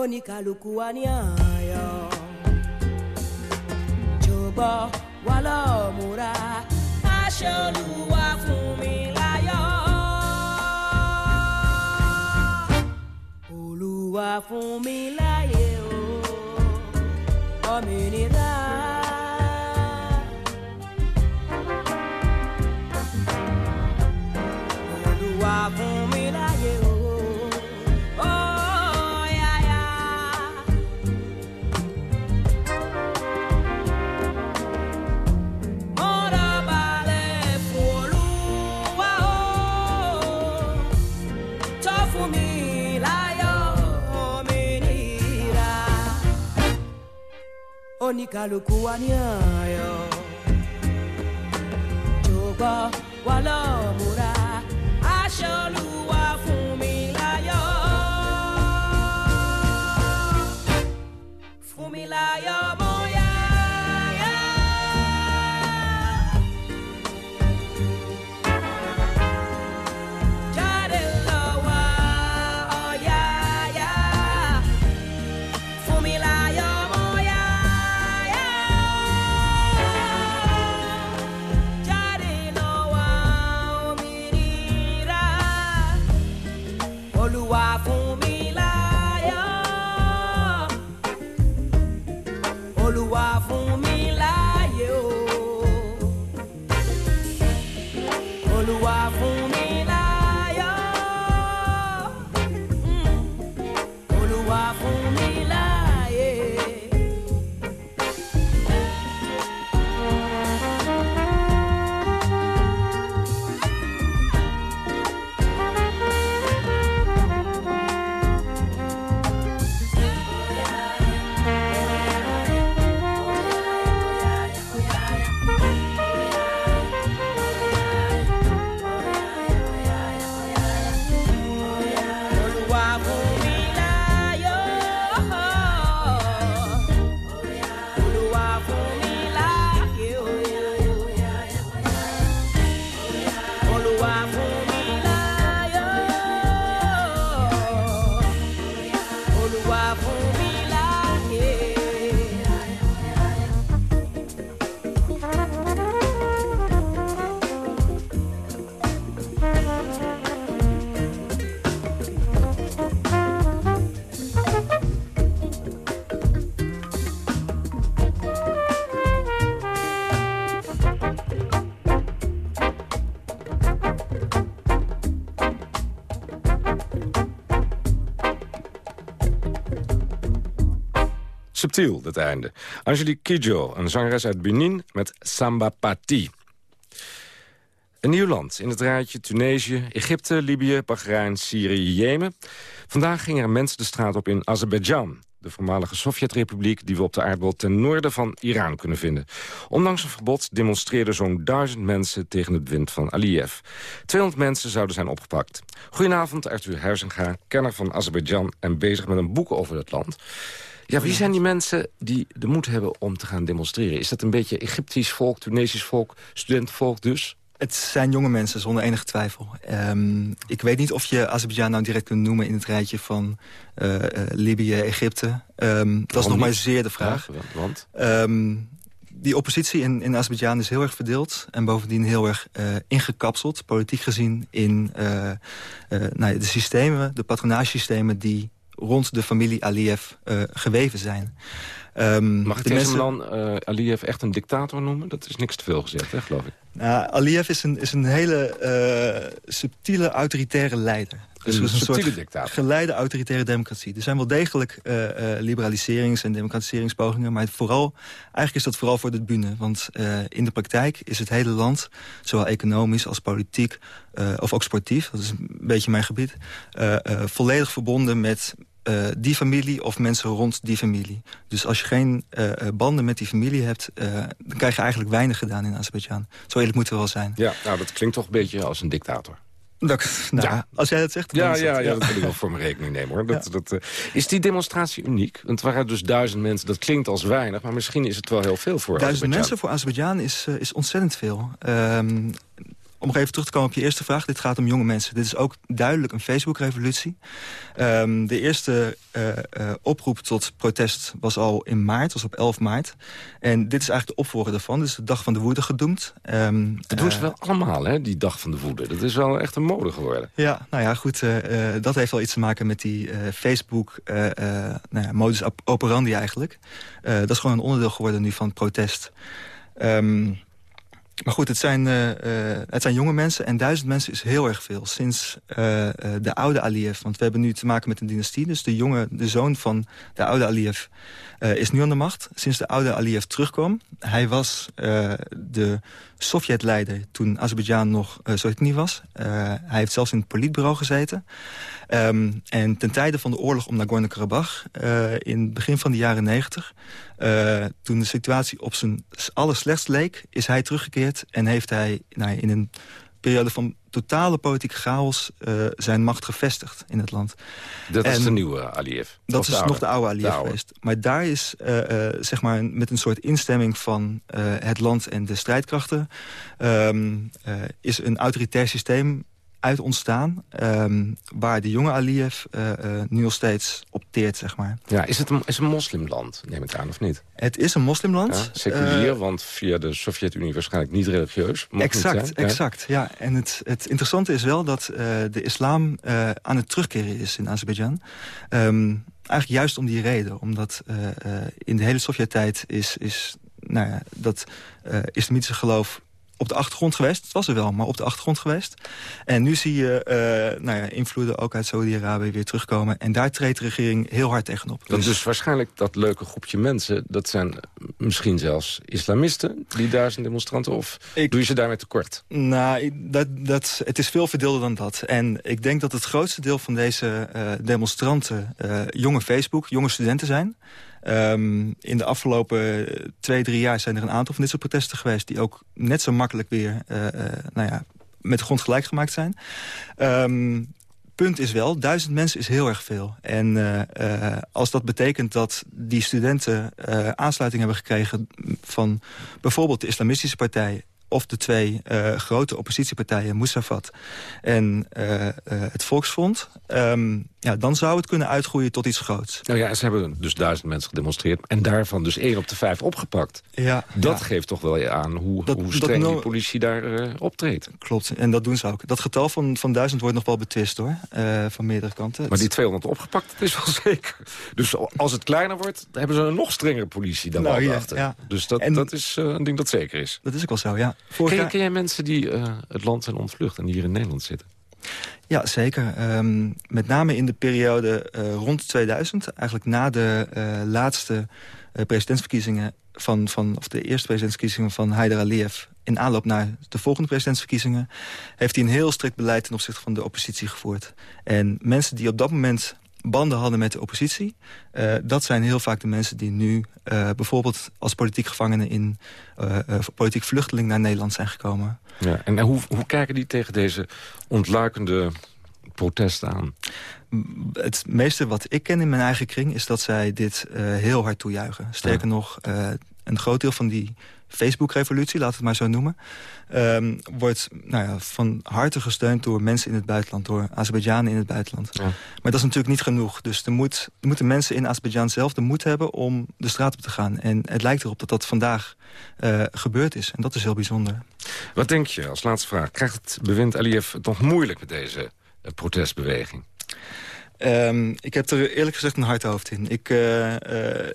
[SPEAKER 17] Oníkàlùkù wa ní àyọ̀ jọ̀gbọ́ wà lọ́ọ́ múra aṣọ olúwa fún mi láyọ̀ olúwa fún mi láyé o òmìnira. olúwa Oníkàlùkù wa ní ayọ̀, jọ̀gbọ́ wa lọ́ọ́ múra,
[SPEAKER 7] Subtiel, dat einde. Angelique Kidjo, een zangeres uit Benin met Samba Pati. Een nieuw land in het rijtje Tunesië, Egypte, Libië, Bahrein, Syrië, Jemen. Vandaag gingen er mensen de straat op in Azerbeidzjan. De voormalige Sovjetrepubliek die we op de aardbol ten noorden van Iran kunnen vinden. Ondanks een verbod demonstreerden zo'n duizend mensen tegen het wind van Aliyev. 200 mensen zouden zijn opgepakt. Goedenavond, Arthur Huizinga, kenner van Azerbeidzjan... en bezig met een boek over het land. Ja, wie zijn die mensen die de moed hebben om te gaan demonstreren? Is dat een beetje Egyptisch volk, Tunesisch volk, studentenvolk dus?
[SPEAKER 18] Het zijn jonge mensen, zonder enige twijfel. Ehm, ik weet niet of je Azerbeidzjan nou direct kunt noemen... in het rijtje van eh, eh, Libië, Egypte. Ehm, dat is nog maar zeer de vraag.
[SPEAKER 7] Ja, want?
[SPEAKER 18] Ehm, die oppositie in, in Azerbeidzjan is heel erg verdeeld... en bovendien heel erg eh, ingekapseld, politiek gezien... in nou, de systemen, de patronagesystemen... die rond de familie Aliyev uh, geweven zijn.
[SPEAKER 7] Um, Mag ik deze mensen... man uh, Aliyev echt een dictator noemen? Dat is niks te veel gezegd, hè, geloof ik.
[SPEAKER 18] Nou, Aliyev is een, is een hele uh, subtiele, autoritaire leider.
[SPEAKER 7] Dus een, een soort dictator.
[SPEAKER 18] geleide autoritaire democratie. Er zijn wel degelijk uh, uh, liberaliserings- en democratiseringspogingen... maar vooral, eigenlijk is dat vooral voor de bühne. Want uh, in de praktijk is het hele land, zowel economisch als politiek... of ook sportief, dat is een beetje mijn gebied... volledig verbonden met uh, die familie of mensen rond die familie. Dus als je geen uh, banden met die familie hebt... Uh, dan krijg je eigenlijk weinig gedaan in Azerbeidzjan. Zo eerlijk moeten we wel zijn.
[SPEAKER 7] Ja, nou, dat klinkt toch een beetje als een dictator.
[SPEAKER 18] Dat, nou, ja. Als jij dat zegt...
[SPEAKER 7] Ja,
[SPEAKER 18] dat,
[SPEAKER 7] ja, ja, dat wil ik wel voor mijn rekening nemen. hoor. Dat, ja. dat, uh, is die demonstratie uniek? Want het waren dus duizend mensen. Dat klinkt als weinig, maar misschien is het wel heel veel voor
[SPEAKER 18] Duizend mensen voor Azerbeidzjan is, uh, is ontzettend veel. Um, om nog even terug te komen op je eerste vraag. Dit gaat om jonge mensen. Dit is ook duidelijk een Facebook-revolutie. Ehm, de eerste uh, uh, oproep tot protest was al in maart, was op 11 maart. En dit is eigenlijk de opvolger daarvan. Dit is de Dag van de Woede gedoemd. Um,
[SPEAKER 7] dat doen ze wel allemaal, hè, die Dag van de Woede. Dat is wel echt een mode geworden.
[SPEAKER 18] Ja, nou ja, goed. dat heeft wel iets te maken met die Facebook... nou ja, modus operandi eigenlijk. dat is gewoon een onderdeel geworden nu van het protest. Um, maar goed, het zijn, uh, uh, het zijn jonge mensen en duizend mensen is heel erg veel. Sinds uh, de oude Aliyev, want we hebben nu te maken met een dynastie. Dus de, jonge, de zoon van de oude Aliyev is nu aan de macht. Sinds de oude Aliyev terugkwam. Hij was de Sovjet-leider toen Azerbeidzjan nog Sovjet-Unie was. hij heeft zelfs in het politbureau gezeten. Um, en ten tijde van de oorlog om Nagorno-Karabakh, in het begin van de jaren negentig... toen de situatie op zijn allerslechtst leek, is hij teruggekeerd en heeft hij nou, in een periode van totale politieke chaos uh, zijn macht gevestigd in het land.
[SPEAKER 7] Dat is de nieuwe Aliyev?
[SPEAKER 18] Dat is nog de oude Aliyev geweest. Maar daar is uh, uh, zeg maar met een soort instemming van het land en de strijdkrachten... Um, is een autoritair systeem uit ontstaan... Um, waar de jonge Aliyev uh, uh, nu nog steeds opteert, zeg maar.
[SPEAKER 7] Ja, is het een, is een moslimland, neem ik aan, of niet?
[SPEAKER 18] Het is een moslimland.
[SPEAKER 7] Ja, seculier, uh, want via de Sovjet-Unie waarschijnlijk niet religieus.
[SPEAKER 18] Exact,
[SPEAKER 7] niet
[SPEAKER 18] exact. Ja. ja. En het, het interessante is wel dat de islam aan het terugkeren is in Azerbeidzjan. Um, eigenlijk juist om die reden. Omdat in de hele Sovjet-tijd is, is nou ja, dat islamitische geloof op de achtergrond geweest. Het was er wel, maar op de achtergrond geweest. En nu zie je uh, nou ja, invloeden ook uit Saudi-Arabië weer terugkomen. En daar treedt de regering heel hard tegenop.
[SPEAKER 7] Dus, dus waarschijnlijk dat leuke groepje mensen... dat zijn misschien zelfs islamisten, die daar zijn demonstranten? Of ik, doe je ze daarmee tekort?
[SPEAKER 18] Nou, dat, dat, het is veel verdeelder dan dat. En ik denk dat het grootste deel van deze uh, demonstranten... Uh, jonge Facebook, jonge studenten zijn... Um, in de afgelopen twee, drie jaar zijn er een aantal van dit soort protesten geweest... die ook net zo makkelijk weer uh, uh, nou ja, met grond gelijk gemaakt zijn. Um, punt is wel, duizend mensen is heel erg veel. En als dat betekent dat die studenten aansluiting hebben gekregen... van bijvoorbeeld de islamistische partij of de twee grote oppositiepartijen, Moussafat en het Volksfront... Um, ja, dan zou het kunnen uitgroeien tot iets groots.
[SPEAKER 7] Nou ja, ze hebben dus duizend mensen gedemonstreerd... en daarvan dus één op de vijf opgepakt.
[SPEAKER 18] Ja,
[SPEAKER 7] dat
[SPEAKER 18] ja.
[SPEAKER 7] geeft toch wel aan hoe, dat, hoe streng no die politie daar optreedt.
[SPEAKER 18] Klopt, en dat doen ze ook. Dat getal van, van duizend wordt nog wel betwist, hoor. van meerdere kanten.
[SPEAKER 7] Maar die 200 opgepakt, dat is wel zeker. Dus als het kleiner wordt, hebben ze een nog strengere politie dan nou. Ja. Dus dat, en, dat is een ding dat zeker is.
[SPEAKER 18] Dat is ook wel zo, ja.
[SPEAKER 7] Ken, ken jij mensen die uh, het land zijn ontvlucht en die hier in Nederland zitten?
[SPEAKER 18] Ja, zeker. Um, met name in de periode uh, rond 2000, eigenlijk na de uh, laatste uh, presidentsverkiezingen van, van, of de eerste presidentsverkiezingen van Haider Aliyev in aanloop naar de volgende presidentsverkiezingen... heeft hij een heel strikt beleid ten opzichte van de oppositie gevoerd. En mensen die op dat moment banden hadden met de oppositie. Uh, dat zijn heel vaak de mensen die nu uh, bijvoorbeeld als politiek gevangenen... in uh, politiek vluchteling naar Nederland zijn gekomen.
[SPEAKER 7] Ja, en hoe, hoe kijken die tegen deze ontluikende protesten aan?
[SPEAKER 18] Het meeste wat ik ken in mijn eigen kring... is dat zij dit heel hard toejuichen. Sterker ja. nog, een groot deel van die Facebook-revolutie, laat het maar zo noemen... Um, wordt nou ja, van harte gesteund door mensen in het buitenland... door Azerbeidzjanen in het buitenland. Ja. Maar dat is natuurlijk niet genoeg. Dus er, moet, er moeten mensen in Azerbeidzjan zelf de moed hebben... om de straat op te gaan. En het lijkt erop dat dat vandaag uh, gebeurd is. En dat is heel bijzonder.
[SPEAKER 7] Wat denk je, als laatste vraag... krijgt het bewind Aliyev het nog moeilijk met deze uh, protestbeweging?
[SPEAKER 18] Um, ik heb er eerlijk gezegd een hard hoofd in. Ik, uh, uh,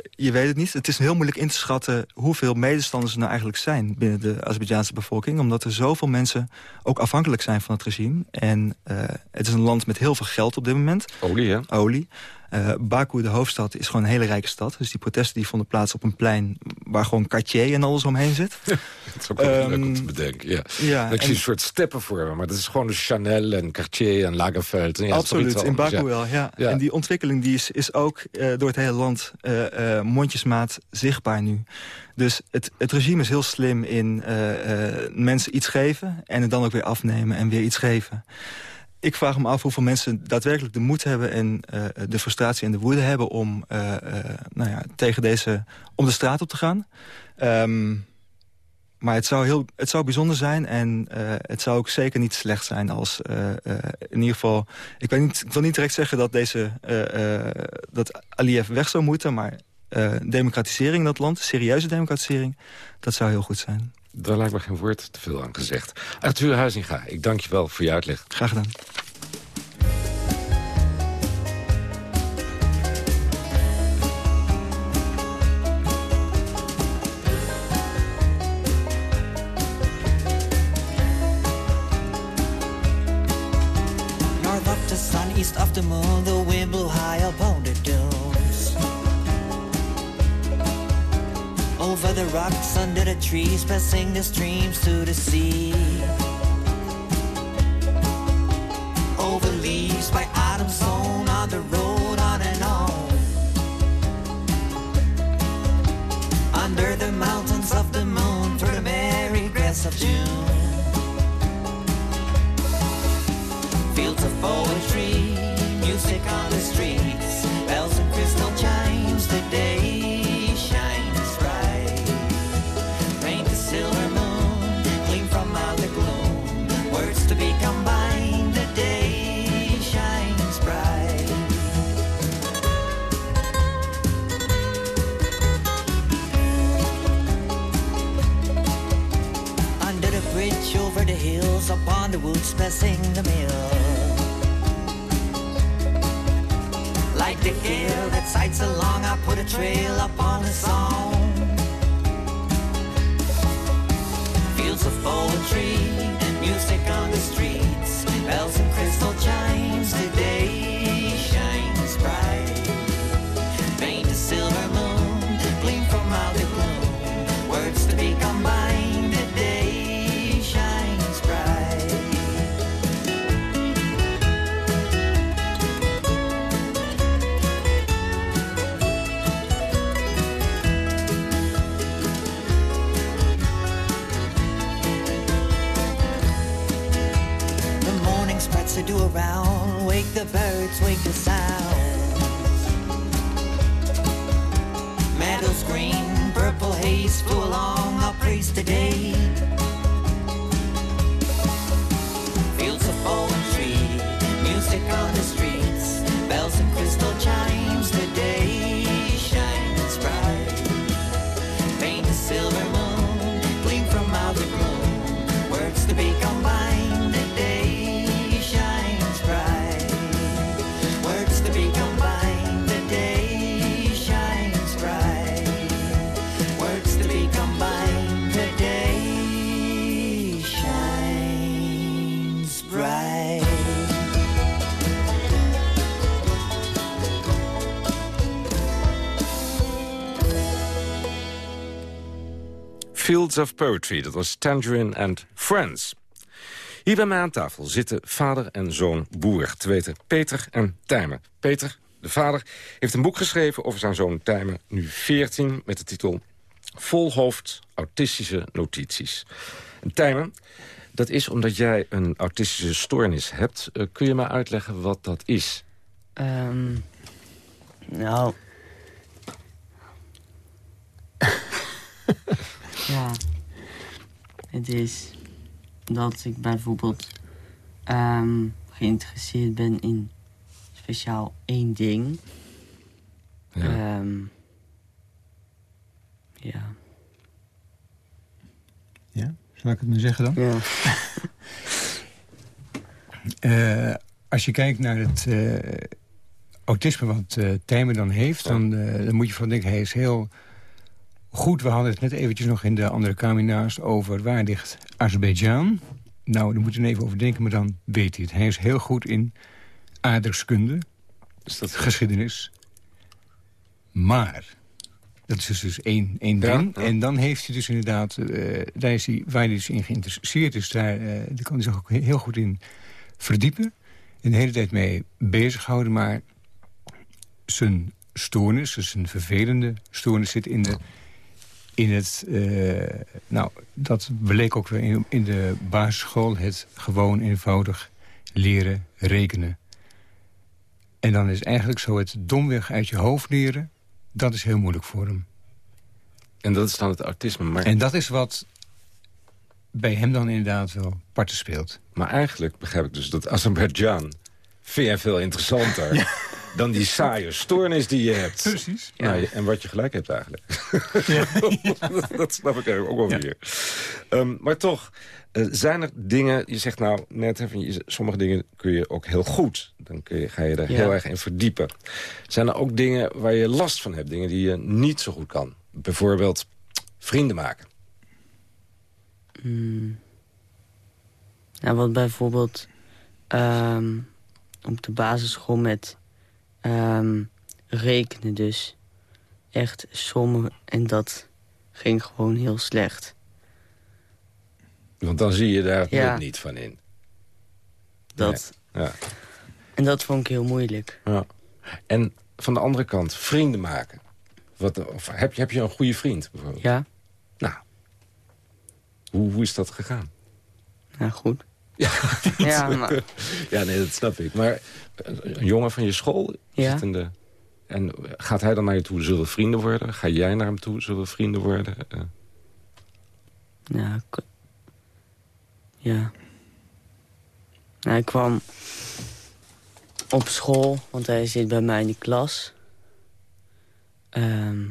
[SPEAKER 18] je weet het niet. Het is heel moeilijk in te schatten hoeveel medestanders er nou eigenlijk zijn binnen de Azerbeidzjaanse bevolking. Omdat er zoveel mensen ook afhankelijk zijn van het regime. En uh, het is een land met heel veel geld op dit moment.
[SPEAKER 7] Olie, hè?
[SPEAKER 18] Olie. Uh, Baku, de hoofdstad, is gewoon een hele rijke stad. Dus die protesten die vonden plaats op een plein waar gewoon Cartier en alles omheen zit.
[SPEAKER 7] dat is ook wel um, leuk om te bedenken, ja. ja ik zie een soort steppen voor me, maar dat is gewoon de Chanel en Cartier en Lagerfeld. En ja,
[SPEAKER 18] absoluut, in Baku wel, ja. ja. En die ontwikkeling die is, is ook uh, door het hele land uh, mondjesmaat zichtbaar nu. Dus het, het regime is heel slim in mensen iets geven... en het dan ook weer afnemen en weer iets geven ik vraag me af hoeveel mensen daadwerkelijk de moed hebben... en uh, de frustratie en de woede hebben om, uh, uh, nou ja, tegen deze, om de straat op te gaan. Um, maar het zou, heel, het zou bijzonder zijn en het zou ook zeker niet slecht zijn als in ieder geval... Ik, weet niet, ik wil niet direct zeggen dat, deze, dat Aliyev weg zou moeten, maar democratisering in dat land, serieuze democratisering, dat zou heel goed zijn.
[SPEAKER 7] Daar lijkt me geen woord te veel aan gezegd. Arthur Huizinga, ik dank je wel voor je uitleg.
[SPEAKER 18] Graag gedaan.
[SPEAKER 19] east of the moon, rocks, under the trees, passing the streams to the sea. Over leaves by autumn sown on the road, on and on. Under the mountains of the moon, through the merry grass of June. Fields of poetry the woods, passing the mill. Like the gale that sights along, I put a trail upon the song. Fields of poetry and music on the streets, bells and crystal chimes. Fields of Poetry,
[SPEAKER 7] dat was Tangerine and Friends. Hier bij mij aan tafel zitten vader en zoon Boer, te weten Peter en Tijmen. Peter, de vader, heeft een boek geschreven over zijn zoon Tijmen, nu 14, met de titel Volhoofd Autistische Notities. En Tijmen, dat is omdat jij een autistische stoornis hebt. Uh, kun je mij uitleggen wat dat is?
[SPEAKER 20] Um, nou... ja. Het is dat ik bijvoorbeeld um, geïnteresseerd ben in speciaal één ding.
[SPEAKER 7] Ja.
[SPEAKER 20] Um, ja.
[SPEAKER 21] Ja, zal ik het maar zeggen dan?
[SPEAKER 20] Ja.
[SPEAKER 21] uh, als je kijkt naar het uh, autisme wat uh, Tijmen dan heeft... Dan, dan moet je van denken, hij is heel goed. We hadden het net eventjes nog in de andere kamina's over waar ligt Azerbeidzjan. Nou, daar moet je even over denken, maar dan weet hij het. Hij is heel goed in aardrijkskunde,
[SPEAKER 7] dat
[SPEAKER 21] geschiedenis. Maar, dat is dus, dus één, één ding.
[SPEAKER 7] ja.
[SPEAKER 21] En dan heeft hij dus inderdaad, eh, daar is hij, waar hij dus in geïnteresseerd is... daar, eh, daar kan hij zich ook heel goed in verdiepen. En de hele tijd mee bezighouden. Maar zijn stoornis, dus zijn vervelende stoornis zit in de... In het, eh, nou, dat bleek ook weer in, in de basisschool. Het gewoon eenvoudig leren rekenen. En dan is eigenlijk zo het domweg uit je hoofd leren... dat is heel moeilijk voor hem.
[SPEAKER 7] En dat is dan het autisme. Maar...
[SPEAKER 21] En dat is wat bij hem dan inderdaad wel parten speelt.
[SPEAKER 7] Maar eigenlijk begrijp ik dus dat Azerbeidzjan... vind jij veel interessanter dan die saaie stoornis die je hebt.
[SPEAKER 21] Precies.
[SPEAKER 7] Nou, en wat je gelijk hebt eigenlijk. dat, dat snap ik eigenlijk ook wel weer. Ehm, maar toch, eh, zijn er dingen... Je zegt nou net, hè, van je- sommige dingen kun je ook heel goed. Dan kun je, ga je er
[SPEAKER 20] Ja.
[SPEAKER 7] heel erg in verdiepen. Zijn er ook dingen waar je last van hebt? Dingen die je niet zo goed kan? Bijvoorbeeld vrienden maken.
[SPEAKER 20] Hmm. Ja, wat bijvoorbeeld ehm, op de basisschool met ehm, rekenen dus. Echt sommen en dat ging gewoon heel slecht.
[SPEAKER 7] Want dan zie je daar
[SPEAKER 20] Ja.
[SPEAKER 7] niet van in.
[SPEAKER 20] Dat.
[SPEAKER 7] Nee. Ja.
[SPEAKER 20] En dat vond ik heel moeilijk.
[SPEAKER 7] Ja. En van de andere kant, vrienden maken. Wat, of heb, je, heb je een goede vriend bijvoorbeeld?
[SPEAKER 20] Ja.
[SPEAKER 7] Nou, hoe, hoe is dat gegaan?
[SPEAKER 20] Nou, goed.
[SPEAKER 7] Ja,
[SPEAKER 20] Ja, maar-
[SPEAKER 7] ja, nee, dat snap ik. Maar een jongen van je school
[SPEAKER 20] Ja.
[SPEAKER 7] zit in de... En gaat hij dan naar je toe, zullen we vrienden worden? Ga jij naar hem toe, zullen we vrienden worden? Eh,
[SPEAKER 20] Ja, ik- ja. Nou, ik kwam op school, want hij zit bij mij in de klas. Ehm,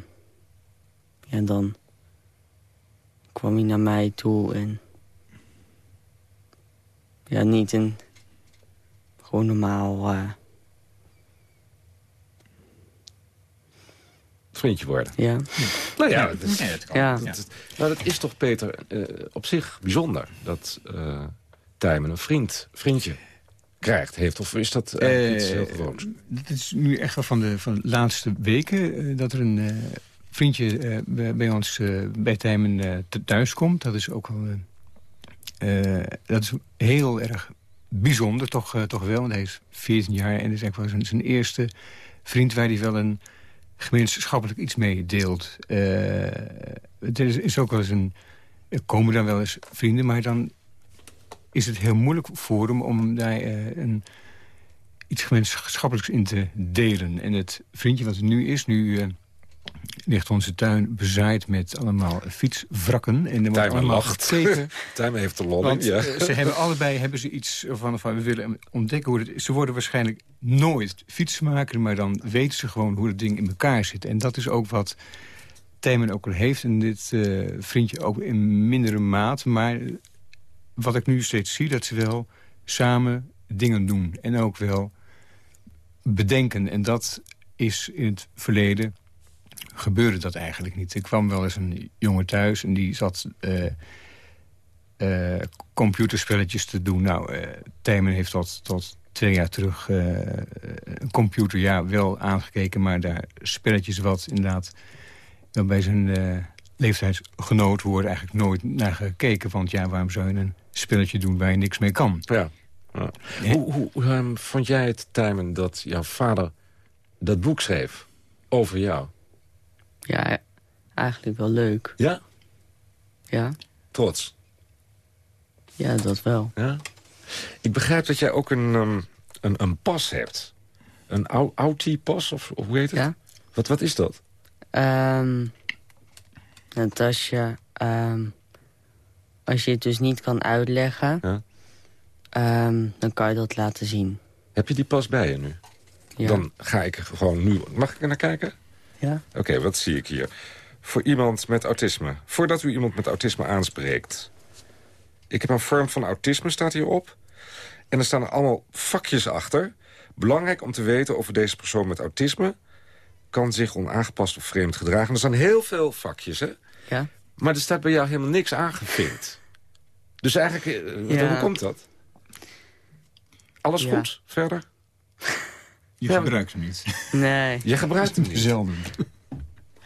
[SPEAKER 20] en dan kwam hij naar mij toe en... Ja, niet een... Gewoon normaal... eh,
[SPEAKER 7] vriendje worden.
[SPEAKER 20] ja.
[SPEAKER 7] Nou ja,
[SPEAKER 20] Ja.
[SPEAKER 7] dat is,
[SPEAKER 20] Ja, dat kan. Ja.
[SPEAKER 7] dat, nou, dat is toch, Peter, eh, op zich bijzonder... dat eh Tijmen een vriend, vriendje krijgt, heeft. Of is dat iets heel gewoons?
[SPEAKER 21] Het is nu echt wel van de, van de laatste weken dat er een eh, vriendje eh, bij, ons eh, bij Tijmen eh, te- thuis komt. Dat is ook wel dat is heel erg bijzonder, toch, eh, toch wel. Want hij is 14 jaar en is eigenlijk wel zijn, eerste vriend... waar hij wel een gemeenschappelijk iets mee deelt. Eh, het is, is ook wel eens een... Er komen dan wel eens vrienden, maar dan is het heel moeilijk voor hem om daar eh, een, iets gemeenschappelijks in te delen. En het vriendje wat er nu is, nu eh, ligt onze tuin bezaaid met allemaal fietswrakken. En er wordt allemaal
[SPEAKER 7] lacht.
[SPEAKER 21] gekeken.
[SPEAKER 7] Tijmen heeft de lol ja.
[SPEAKER 21] eh, ze hebben allebei hebben ze iets van, van we willen ontdekken hoe het is. Ze worden waarschijnlijk nooit fietsmaker, maar dan weten ze gewoon hoe het ding in elkaar zit. En dat is ook wat Tijmen ook al heeft. En dit eh, vriendje ook in mindere maat. Maar wat ik nu steeds zie, dat ze wel samen dingen doen. En ook wel bedenken. En dat is in het verleden gebeurde dat eigenlijk niet. Er kwam wel eens een jongen thuis en die zat eh, eh, computerspelletjes te doen. Nou, eh Tijmen heeft tot, tot twee jaar terug een computer ja, wel aangekeken... maar daar spelletjes wat inderdaad wel bij zijn leeftijdsgenoot worden eigenlijk nooit naar gekeken. Want ja, waarom zou je een spelletje doen waar je niks mee kan?
[SPEAKER 7] Ja. Ja. Hoe, hoe hoe, vond jij het, Tijmen, dat jouw vader dat boek schreef over jou?
[SPEAKER 20] Ja, eigenlijk wel leuk.
[SPEAKER 7] Ja?
[SPEAKER 20] Ja,
[SPEAKER 7] Trots?
[SPEAKER 20] ja dat wel.
[SPEAKER 7] Ja? Ik begrijp dat jij ook een, ehm, een, een pas hebt. Een au- Audi-pas, of, of hoe heet het?
[SPEAKER 20] Ja.
[SPEAKER 7] Wat, wat is dat?
[SPEAKER 20] Ehm een tasje, ehm, als je het dus niet kan uitleggen,
[SPEAKER 7] Ja.
[SPEAKER 20] dan kan je dat laten zien.
[SPEAKER 7] Heb je die pas bij je nu?
[SPEAKER 20] Ja.
[SPEAKER 7] Dan ga ik er gewoon nu... Mag ik er naar kijken?
[SPEAKER 20] Ja.
[SPEAKER 7] Oké, wat zie ik hier? Voor iemand met autisme. Voordat u iemand met autisme aanspreekt. Ik heb een vorm van autisme, staat hierop. En er staan er allemaal vakjes achter. Belangrijk om te weten of deze persoon met autisme... kan zich onaangepast of vreemd gedragen. Er staan heel veel vakjes, hè?
[SPEAKER 20] Ja.
[SPEAKER 7] Maar er staat bij jou helemaal niks aangevinkt. Dus eigenlijk, eh,
[SPEAKER 20] Ja.
[SPEAKER 7] hoe komt dat? Alles
[SPEAKER 20] Ja.
[SPEAKER 7] goed? Verder?
[SPEAKER 21] Je
[SPEAKER 7] Ja,
[SPEAKER 21] gebruikt hem niet.
[SPEAKER 20] Nee.
[SPEAKER 7] Je gebruikt hem niet?
[SPEAKER 21] Zelden.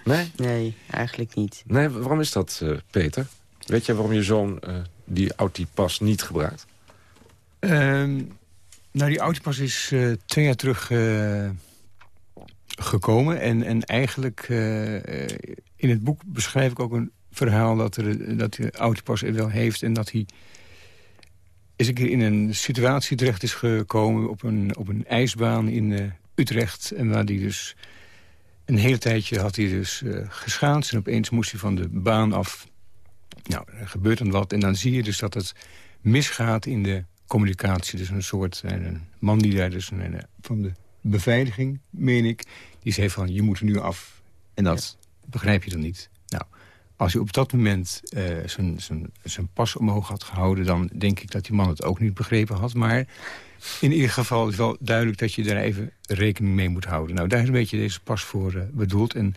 [SPEAKER 7] Nee?
[SPEAKER 20] Nee, eigenlijk niet.
[SPEAKER 7] Nee, waarom is dat, eh, Peter? Weet jij waarom je zoon eh, die Audi-pas niet gebruikt?
[SPEAKER 21] Ehm, nou, die autopas is eh, twee jaar terug eh, gekomen. En, en eigenlijk eh, eh, in het boek beschrijf ik ook een verhaal... dat, er, dat de autopas er wel heeft en dat hij een keer in een situatie terecht is gekomen... op een, op een ijsbaan in eh, Utrecht. En waar hij dus een hele tijdje had hij dus eh geschaatst. En opeens moest hij van de baan af. Nou, er gebeurt dan wat en dan zie je dus dat het misgaat in de communicatie. Dus een soort een, een man die daar dus een, van de beveiliging, meen ik... die zegt van, je moet er nu af. En dat begrijp je dan niet. Als hij op dat moment eh, zijn- zijn zijn pas omhoog had gehouden... dan denk ik dat die man het ook niet begrepen had. Maar in ieder geval is wel duidelijk dat je daar even rekening mee moet houden. Nou, daar is een beetje deze pas voor eh, bedoeld. En,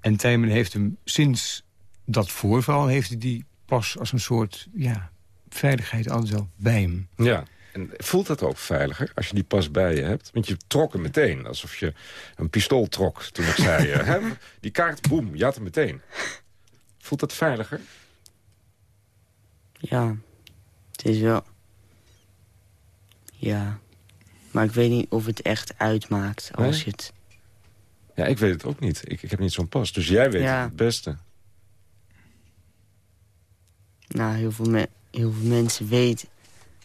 [SPEAKER 21] en Tijmen heeft hem sinds dat voorval... heeft hij die pas als een soort ja, veiligheid altijd wel bij hem.
[SPEAKER 7] Ja. En voelt dat ook veiliger als je die pas bij je hebt? Want je trok hem meteen, alsof je een pistool trok toen ik zei... eh, hè, die kaart, boem, je had hem meteen. Voelt dat veiliger?
[SPEAKER 20] Ja, het is wel... Ja, maar ik weet niet of het echt uitmaakt als
[SPEAKER 7] Nee?
[SPEAKER 20] je het...
[SPEAKER 7] Ja, ik weet het ook niet. Ik, ik heb niet zo'n pas, dus jij weet
[SPEAKER 20] Ja.
[SPEAKER 7] het het beste.
[SPEAKER 20] Nou, heel veel, me- heel veel mensen weten,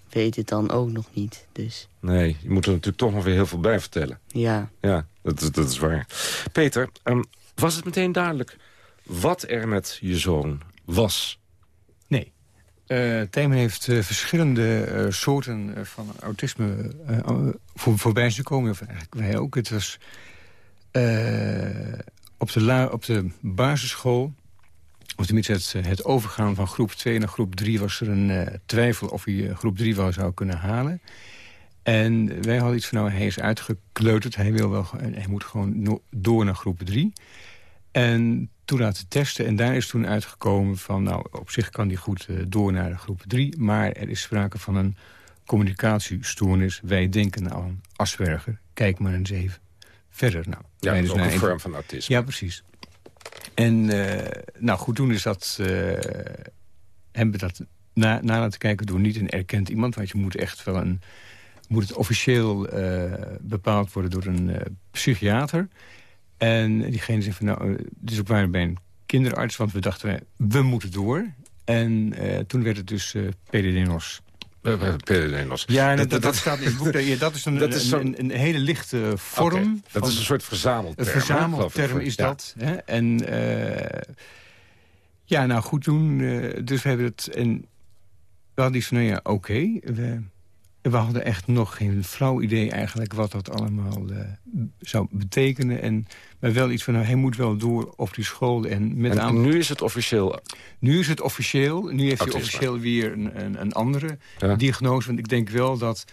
[SPEAKER 20] weten het dan ook nog niet. Dus
[SPEAKER 7] Nee, je moet er natuurlijk toch nog weer heel veel bij vertellen.
[SPEAKER 20] ja,
[SPEAKER 7] Ja, dat, is- dat is waar. Peter, ehm, was het meteen duidelijk wat er met je zoon was?
[SPEAKER 21] Nee. Tijmen heeft eh, verschillende eh, soorten van autisme voor, voorbij zien komen. Of eigenlijk wij ook. Het was op, de la, op de basisschool... of tenminste het, het overgaan van groep 2 naar groep 3... was er een twijfel of hij groep 3 wel zou kunnen halen. En wij hadden iets van, nou, hij is uitgekleuterd. Hij, wil wel, hij moet gewoon door naar groep 3. En toen laten testen. En daar is toen uitgekomen van... nou, op zich kan die goed eh, door naar de groep 3... maar er is sprake van een communicatiestoornis. Wij denken aan Asperger. Kijk maar eens even verder. Nou,
[SPEAKER 7] Ja, dat is
[SPEAKER 21] dus
[SPEAKER 7] ook een vorm van autisme.
[SPEAKER 21] Ja, precies. En eh, nou goed, toen is dat... eh, hebben we dat na, na laten kijken door niet een erkend iemand... want je moet echt wel een... moet het officieel bepaald worden door een psychiater... En diegene zei van, nou, eh, dus ook waren bij een kinderarts... want we dachten, wij, we moeten door. En eh, toen werd het dus eh PDD-NOS.
[SPEAKER 7] PDD-NOS.
[SPEAKER 21] Ja, en
[SPEAKER 7] Dat-
[SPEAKER 21] dat,
[SPEAKER 7] dat-
[SPEAKER 21] dat, staat in het boek. Ja, dat is een,
[SPEAKER 7] Dat is
[SPEAKER 21] een, een, een hele lichte vorm.
[SPEAKER 7] Dat is een soort verzamelterm.
[SPEAKER 21] Een verzamelterm is
[SPEAKER 7] ja.
[SPEAKER 21] dat. Hè? En eh, ja, nou goed doen. eh, dus we hebben het... En we hadden iets van, nou ja, oké. we, we hadden echt nog geen flauw idee eigenlijk wat dat allemaal eh, zou betekenen. En, maar wel iets van, nou, hij moet wel door op die school. En, met
[SPEAKER 7] En
[SPEAKER 21] aan-
[SPEAKER 7] nu is het officieel...
[SPEAKER 21] nu is het officieel. Nu heeft hij
[SPEAKER 7] Autisme.
[SPEAKER 21] officieel weer een, een, een andere
[SPEAKER 7] Ja.
[SPEAKER 21] diagnose. Want ik denk wel dat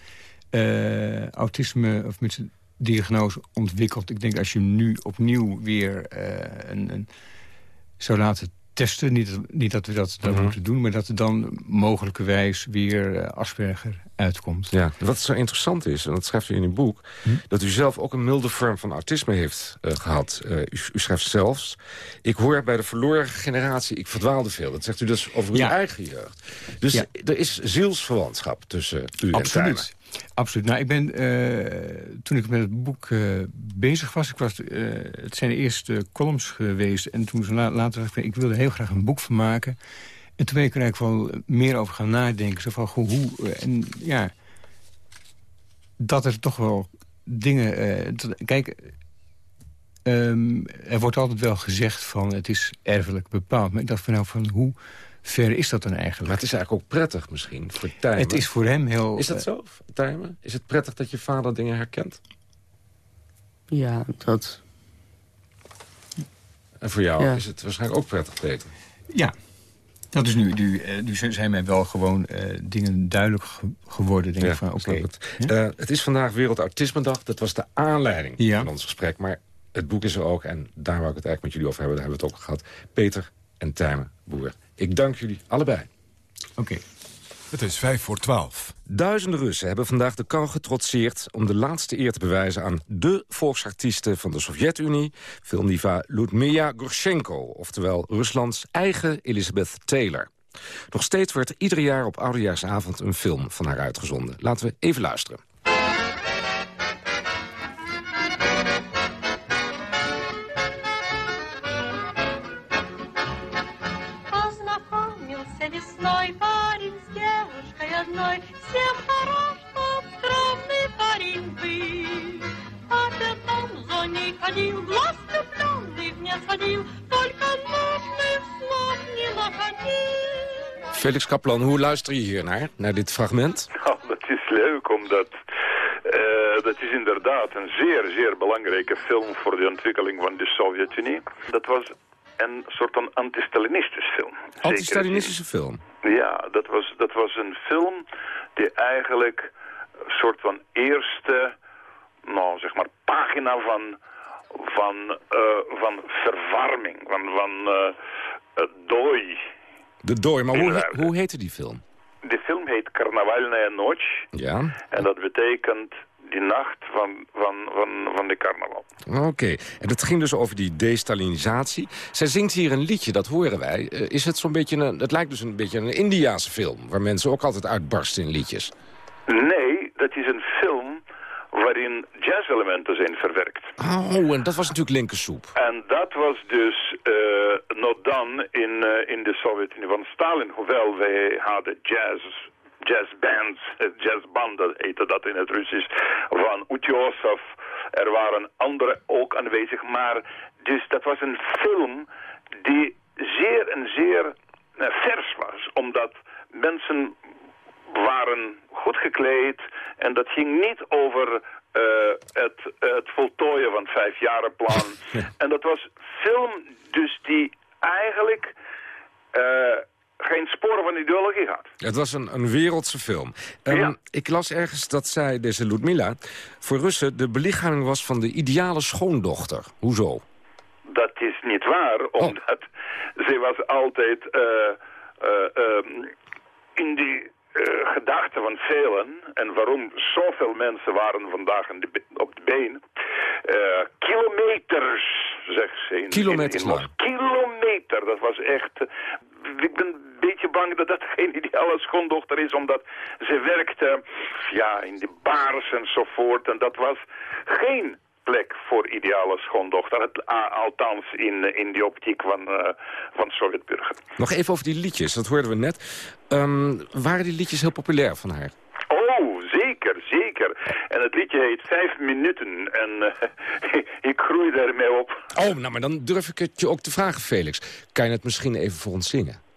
[SPEAKER 21] eh, autisme, of met zijn diagnose ontwikkelt. Ik denk als je hem nu opnieuw weer eh, een, een, zou laten testen... niet, dat- niet dat we dat, dat
[SPEAKER 7] Mhm.
[SPEAKER 21] moeten doen... maar dat er dan mogelijkerwijs weer eh, Asperger uitkomt.
[SPEAKER 7] Ja, wat zo interessant is, en dat schrijft u in uw boek...
[SPEAKER 21] Hm?
[SPEAKER 7] dat u zelf ook een milde vorm van autisme heeft eh, gehad. Eh, u, u schrijft zelfs... ik hoor bij de verloren generatie, ik verdwaalde veel. Dat zegt u dus over uw
[SPEAKER 21] Ja.
[SPEAKER 7] eigen jeugd. Dus
[SPEAKER 21] Ja.
[SPEAKER 7] er is zielsverwantschap tussen u en Tijmen.
[SPEAKER 21] Absoluut. Nou, ik ben, eh, toen ik met het boek eh, bezig was... Ik was eh, het zijn de eerste columns geweest. En toen la- later dacht ik, ik wilde heel graag een boek van maken. En toen ben ik er eigenlijk wel meer over gaan nadenken. Zo van, hoe... en ja, dat er toch wel dingen... kijk, ehm, er wordt altijd wel gezegd van het is erfelijk bepaald. Maar ik dacht van, nou, van hoe ver is dat dan eigenlijk?
[SPEAKER 7] Maar het is eigenlijk ook prettig misschien voor Tijmen.
[SPEAKER 21] Het is voor hem heel...
[SPEAKER 7] Is dat
[SPEAKER 21] eh,
[SPEAKER 7] zo, Tijmen? Is het prettig dat je vader dingen herkent?
[SPEAKER 20] ja, dat...
[SPEAKER 7] En voor jou
[SPEAKER 20] Ja.
[SPEAKER 7] is het waarschijnlijk ook prettig, Peter.
[SPEAKER 21] Ja, dat is nu. Nu, eh, nu zijn mij wel gewoon eh, dingen duidelijk ge- geworden. Denk ik van, oké.
[SPEAKER 7] snap het. Eh, het is vandaag Wereld Autismedag. Dat was de aanleiding
[SPEAKER 21] Ja.
[SPEAKER 7] van ons gesprek. Maar het boek is er ook. En daar wou ik het eigenlijk met jullie over hebben. Daar hebben we het ook gehad. Peter en Tijmen Boer. Ik dank jullie allebei.
[SPEAKER 21] Oké.
[SPEAKER 3] Het is vijf voor twaalf.
[SPEAKER 7] Duizenden Russen hebben vandaag de kou getrotseerd... om de laatste eer te bewijzen aan de volksartieste van de Sovjet-Unie... filmdiva Ludmila Gorshenko, oftewel Ruslands eigen Elizabeth Taylor. Nog steeds wordt ieder jaar op Oudejaarsavond een film van haar uitgezonden. Laten we even luisteren.
[SPEAKER 22] одной. Всем хорош, чтоб скромный парень был. А потом в зоне не ходил, глаз влюбленных не сводил, только ножны слов не находил.
[SPEAKER 7] Felix Kaplan, hoe luister je hier naar, naar dit fragment?
[SPEAKER 23] Nou, dat is leuk, omdat eh, dat is inderdaad een zeer, zeer belangrijke film voor de ontwikkeling van de Sovjet-Unie. Dat was een soort van anti-Stalinistische film.
[SPEAKER 7] Anti-Stalinistische film?
[SPEAKER 23] Ja, dat was, dat was een film de eigenlijk soort van eerste, nou zeg maar, pagina van, van, eh, van verwarming, van, van eh, dooi.
[SPEAKER 7] De dooi, maar hoe, hoe heette die film?
[SPEAKER 23] De film heet Carnaval na noche.
[SPEAKER 7] Ja.
[SPEAKER 23] En dat betekent die nacht van, van, van, van de carnaval.
[SPEAKER 7] oké. En het ging dus over die destalinisatie. Zij zingt hier een liedje, dat horen wij. Eh, is het zo'n beetje een, het lijkt dus een beetje een Indiaanse film... waar mensen ook altijd uitbarsten in liedjes.
[SPEAKER 23] Nee, dat is een film waarin jazzelementen zijn verwerkt.
[SPEAKER 7] Oh, en dat was natuurlijk linkersoep.
[SPEAKER 23] En dat was dus uh, not done in, eh, in de Sovjet-Unie van Stalin. Hoewel wij hadden jazz, jazzbands, eh, jazzbanden heette dat in het Russisch, van Utjosov. Er waren anderen ook aanwezig, maar dus dat was een film die zeer en zeer eh, vers was. Omdat mensen waren goed gekleed en dat ging niet over eh, het, het voltooien van vijfjarenplan. En dat was film dus die eigenlijk geen sporen van ideologie had.
[SPEAKER 7] Het was een, een wereldse film. Ehm, Ik las ergens dat zij, deze Ludmilla, voor Russen de belichaming was van de ideale schoondochter. Hoezo?
[SPEAKER 23] Dat is niet waar, omdat zij was altijd eh, eh, ehm, in die eh, gedachten van velen en waarom zoveel mensen waren vandaag in de op de been. kilometers, zegt ze. In,
[SPEAKER 7] Kilometers
[SPEAKER 23] in, in Kilometer, dat was echt... eh, ik ben een beetje bang dat dat geen ideale schoondochter is, omdat ze werkte ja, in de bars enzovoort. En dat was geen plek voor ideale schoondochter. Het, althans in, in die optiek van, eh van Sovjetburger.
[SPEAKER 7] Nog even over die liedjes, dat hoorden we net. Ehm, waren die liedjes heel populair van haar?
[SPEAKER 23] Oh, zeker, zeker. En het liedje heet Vijf Minuten. En eh, ik groei daarmee op.
[SPEAKER 7] Oh, nou, maar dan durf ik het je ook te vragen, Felix. Kan je het misschien even voor ons zingen?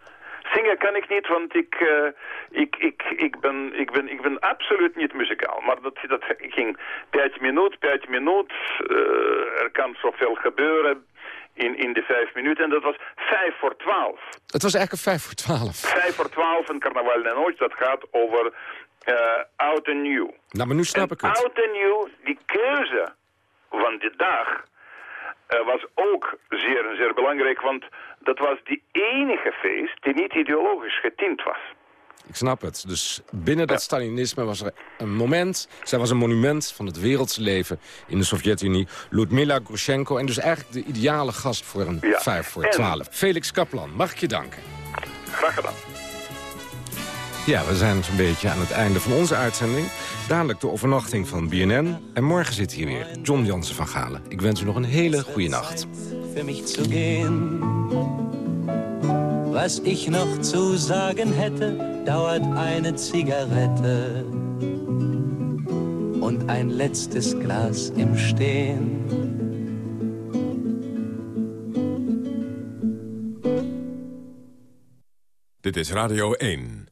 [SPEAKER 23] Zingen kan ik niet, want ik, eh, ik, ik, ik, ben, ik, ben, ik ben absoluut niet muzikaal. Maar dat, dat ging vijf minuten, vijf minuten. eh, er kan zoveel gebeuren in, in de vijf minuten. En dat was vijf voor twaalf.
[SPEAKER 7] Het was eigenlijk een vijf voor twaalf.
[SPEAKER 23] Vijf voor twaalf en Carnaval en Nooit, dat gaat over eh, oud en nieuw.
[SPEAKER 7] Nou, maar nu snap ik het.
[SPEAKER 23] Oud en nieuw, die keuze van die dag was ook zeer en zeer belangrijk, want dat was die enige feest die niet ideologisch getint was.
[SPEAKER 7] Ik snap het. Dus binnen dat Stalinisme was er een moment... zij was een monument van het wereldse leven in de Sovjet-Unie. Ludmila Grushenko. En dus eigenlijk de ideale gast voor een
[SPEAKER 23] Ja.
[SPEAKER 7] vijf voor
[SPEAKER 23] En-
[SPEAKER 7] twaalf. Felix Kaplan, mag ik je danken?
[SPEAKER 23] Graag gedaan.
[SPEAKER 7] Ja, we zijn zo'n beetje aan het einde van onze uitzending. Dadelijk de overnachting van BNN. En morgen zit hier weer John Jansen van Galen. Ik wens u nog een hele goede nacht.
[SPEAKER 24] für mich zu gehen. Was ich noch zu sagen hätte, dauert eine Zigarette und ein letztes Glas im Stehen.
[SPEAKER 3] Dit is Radio 1.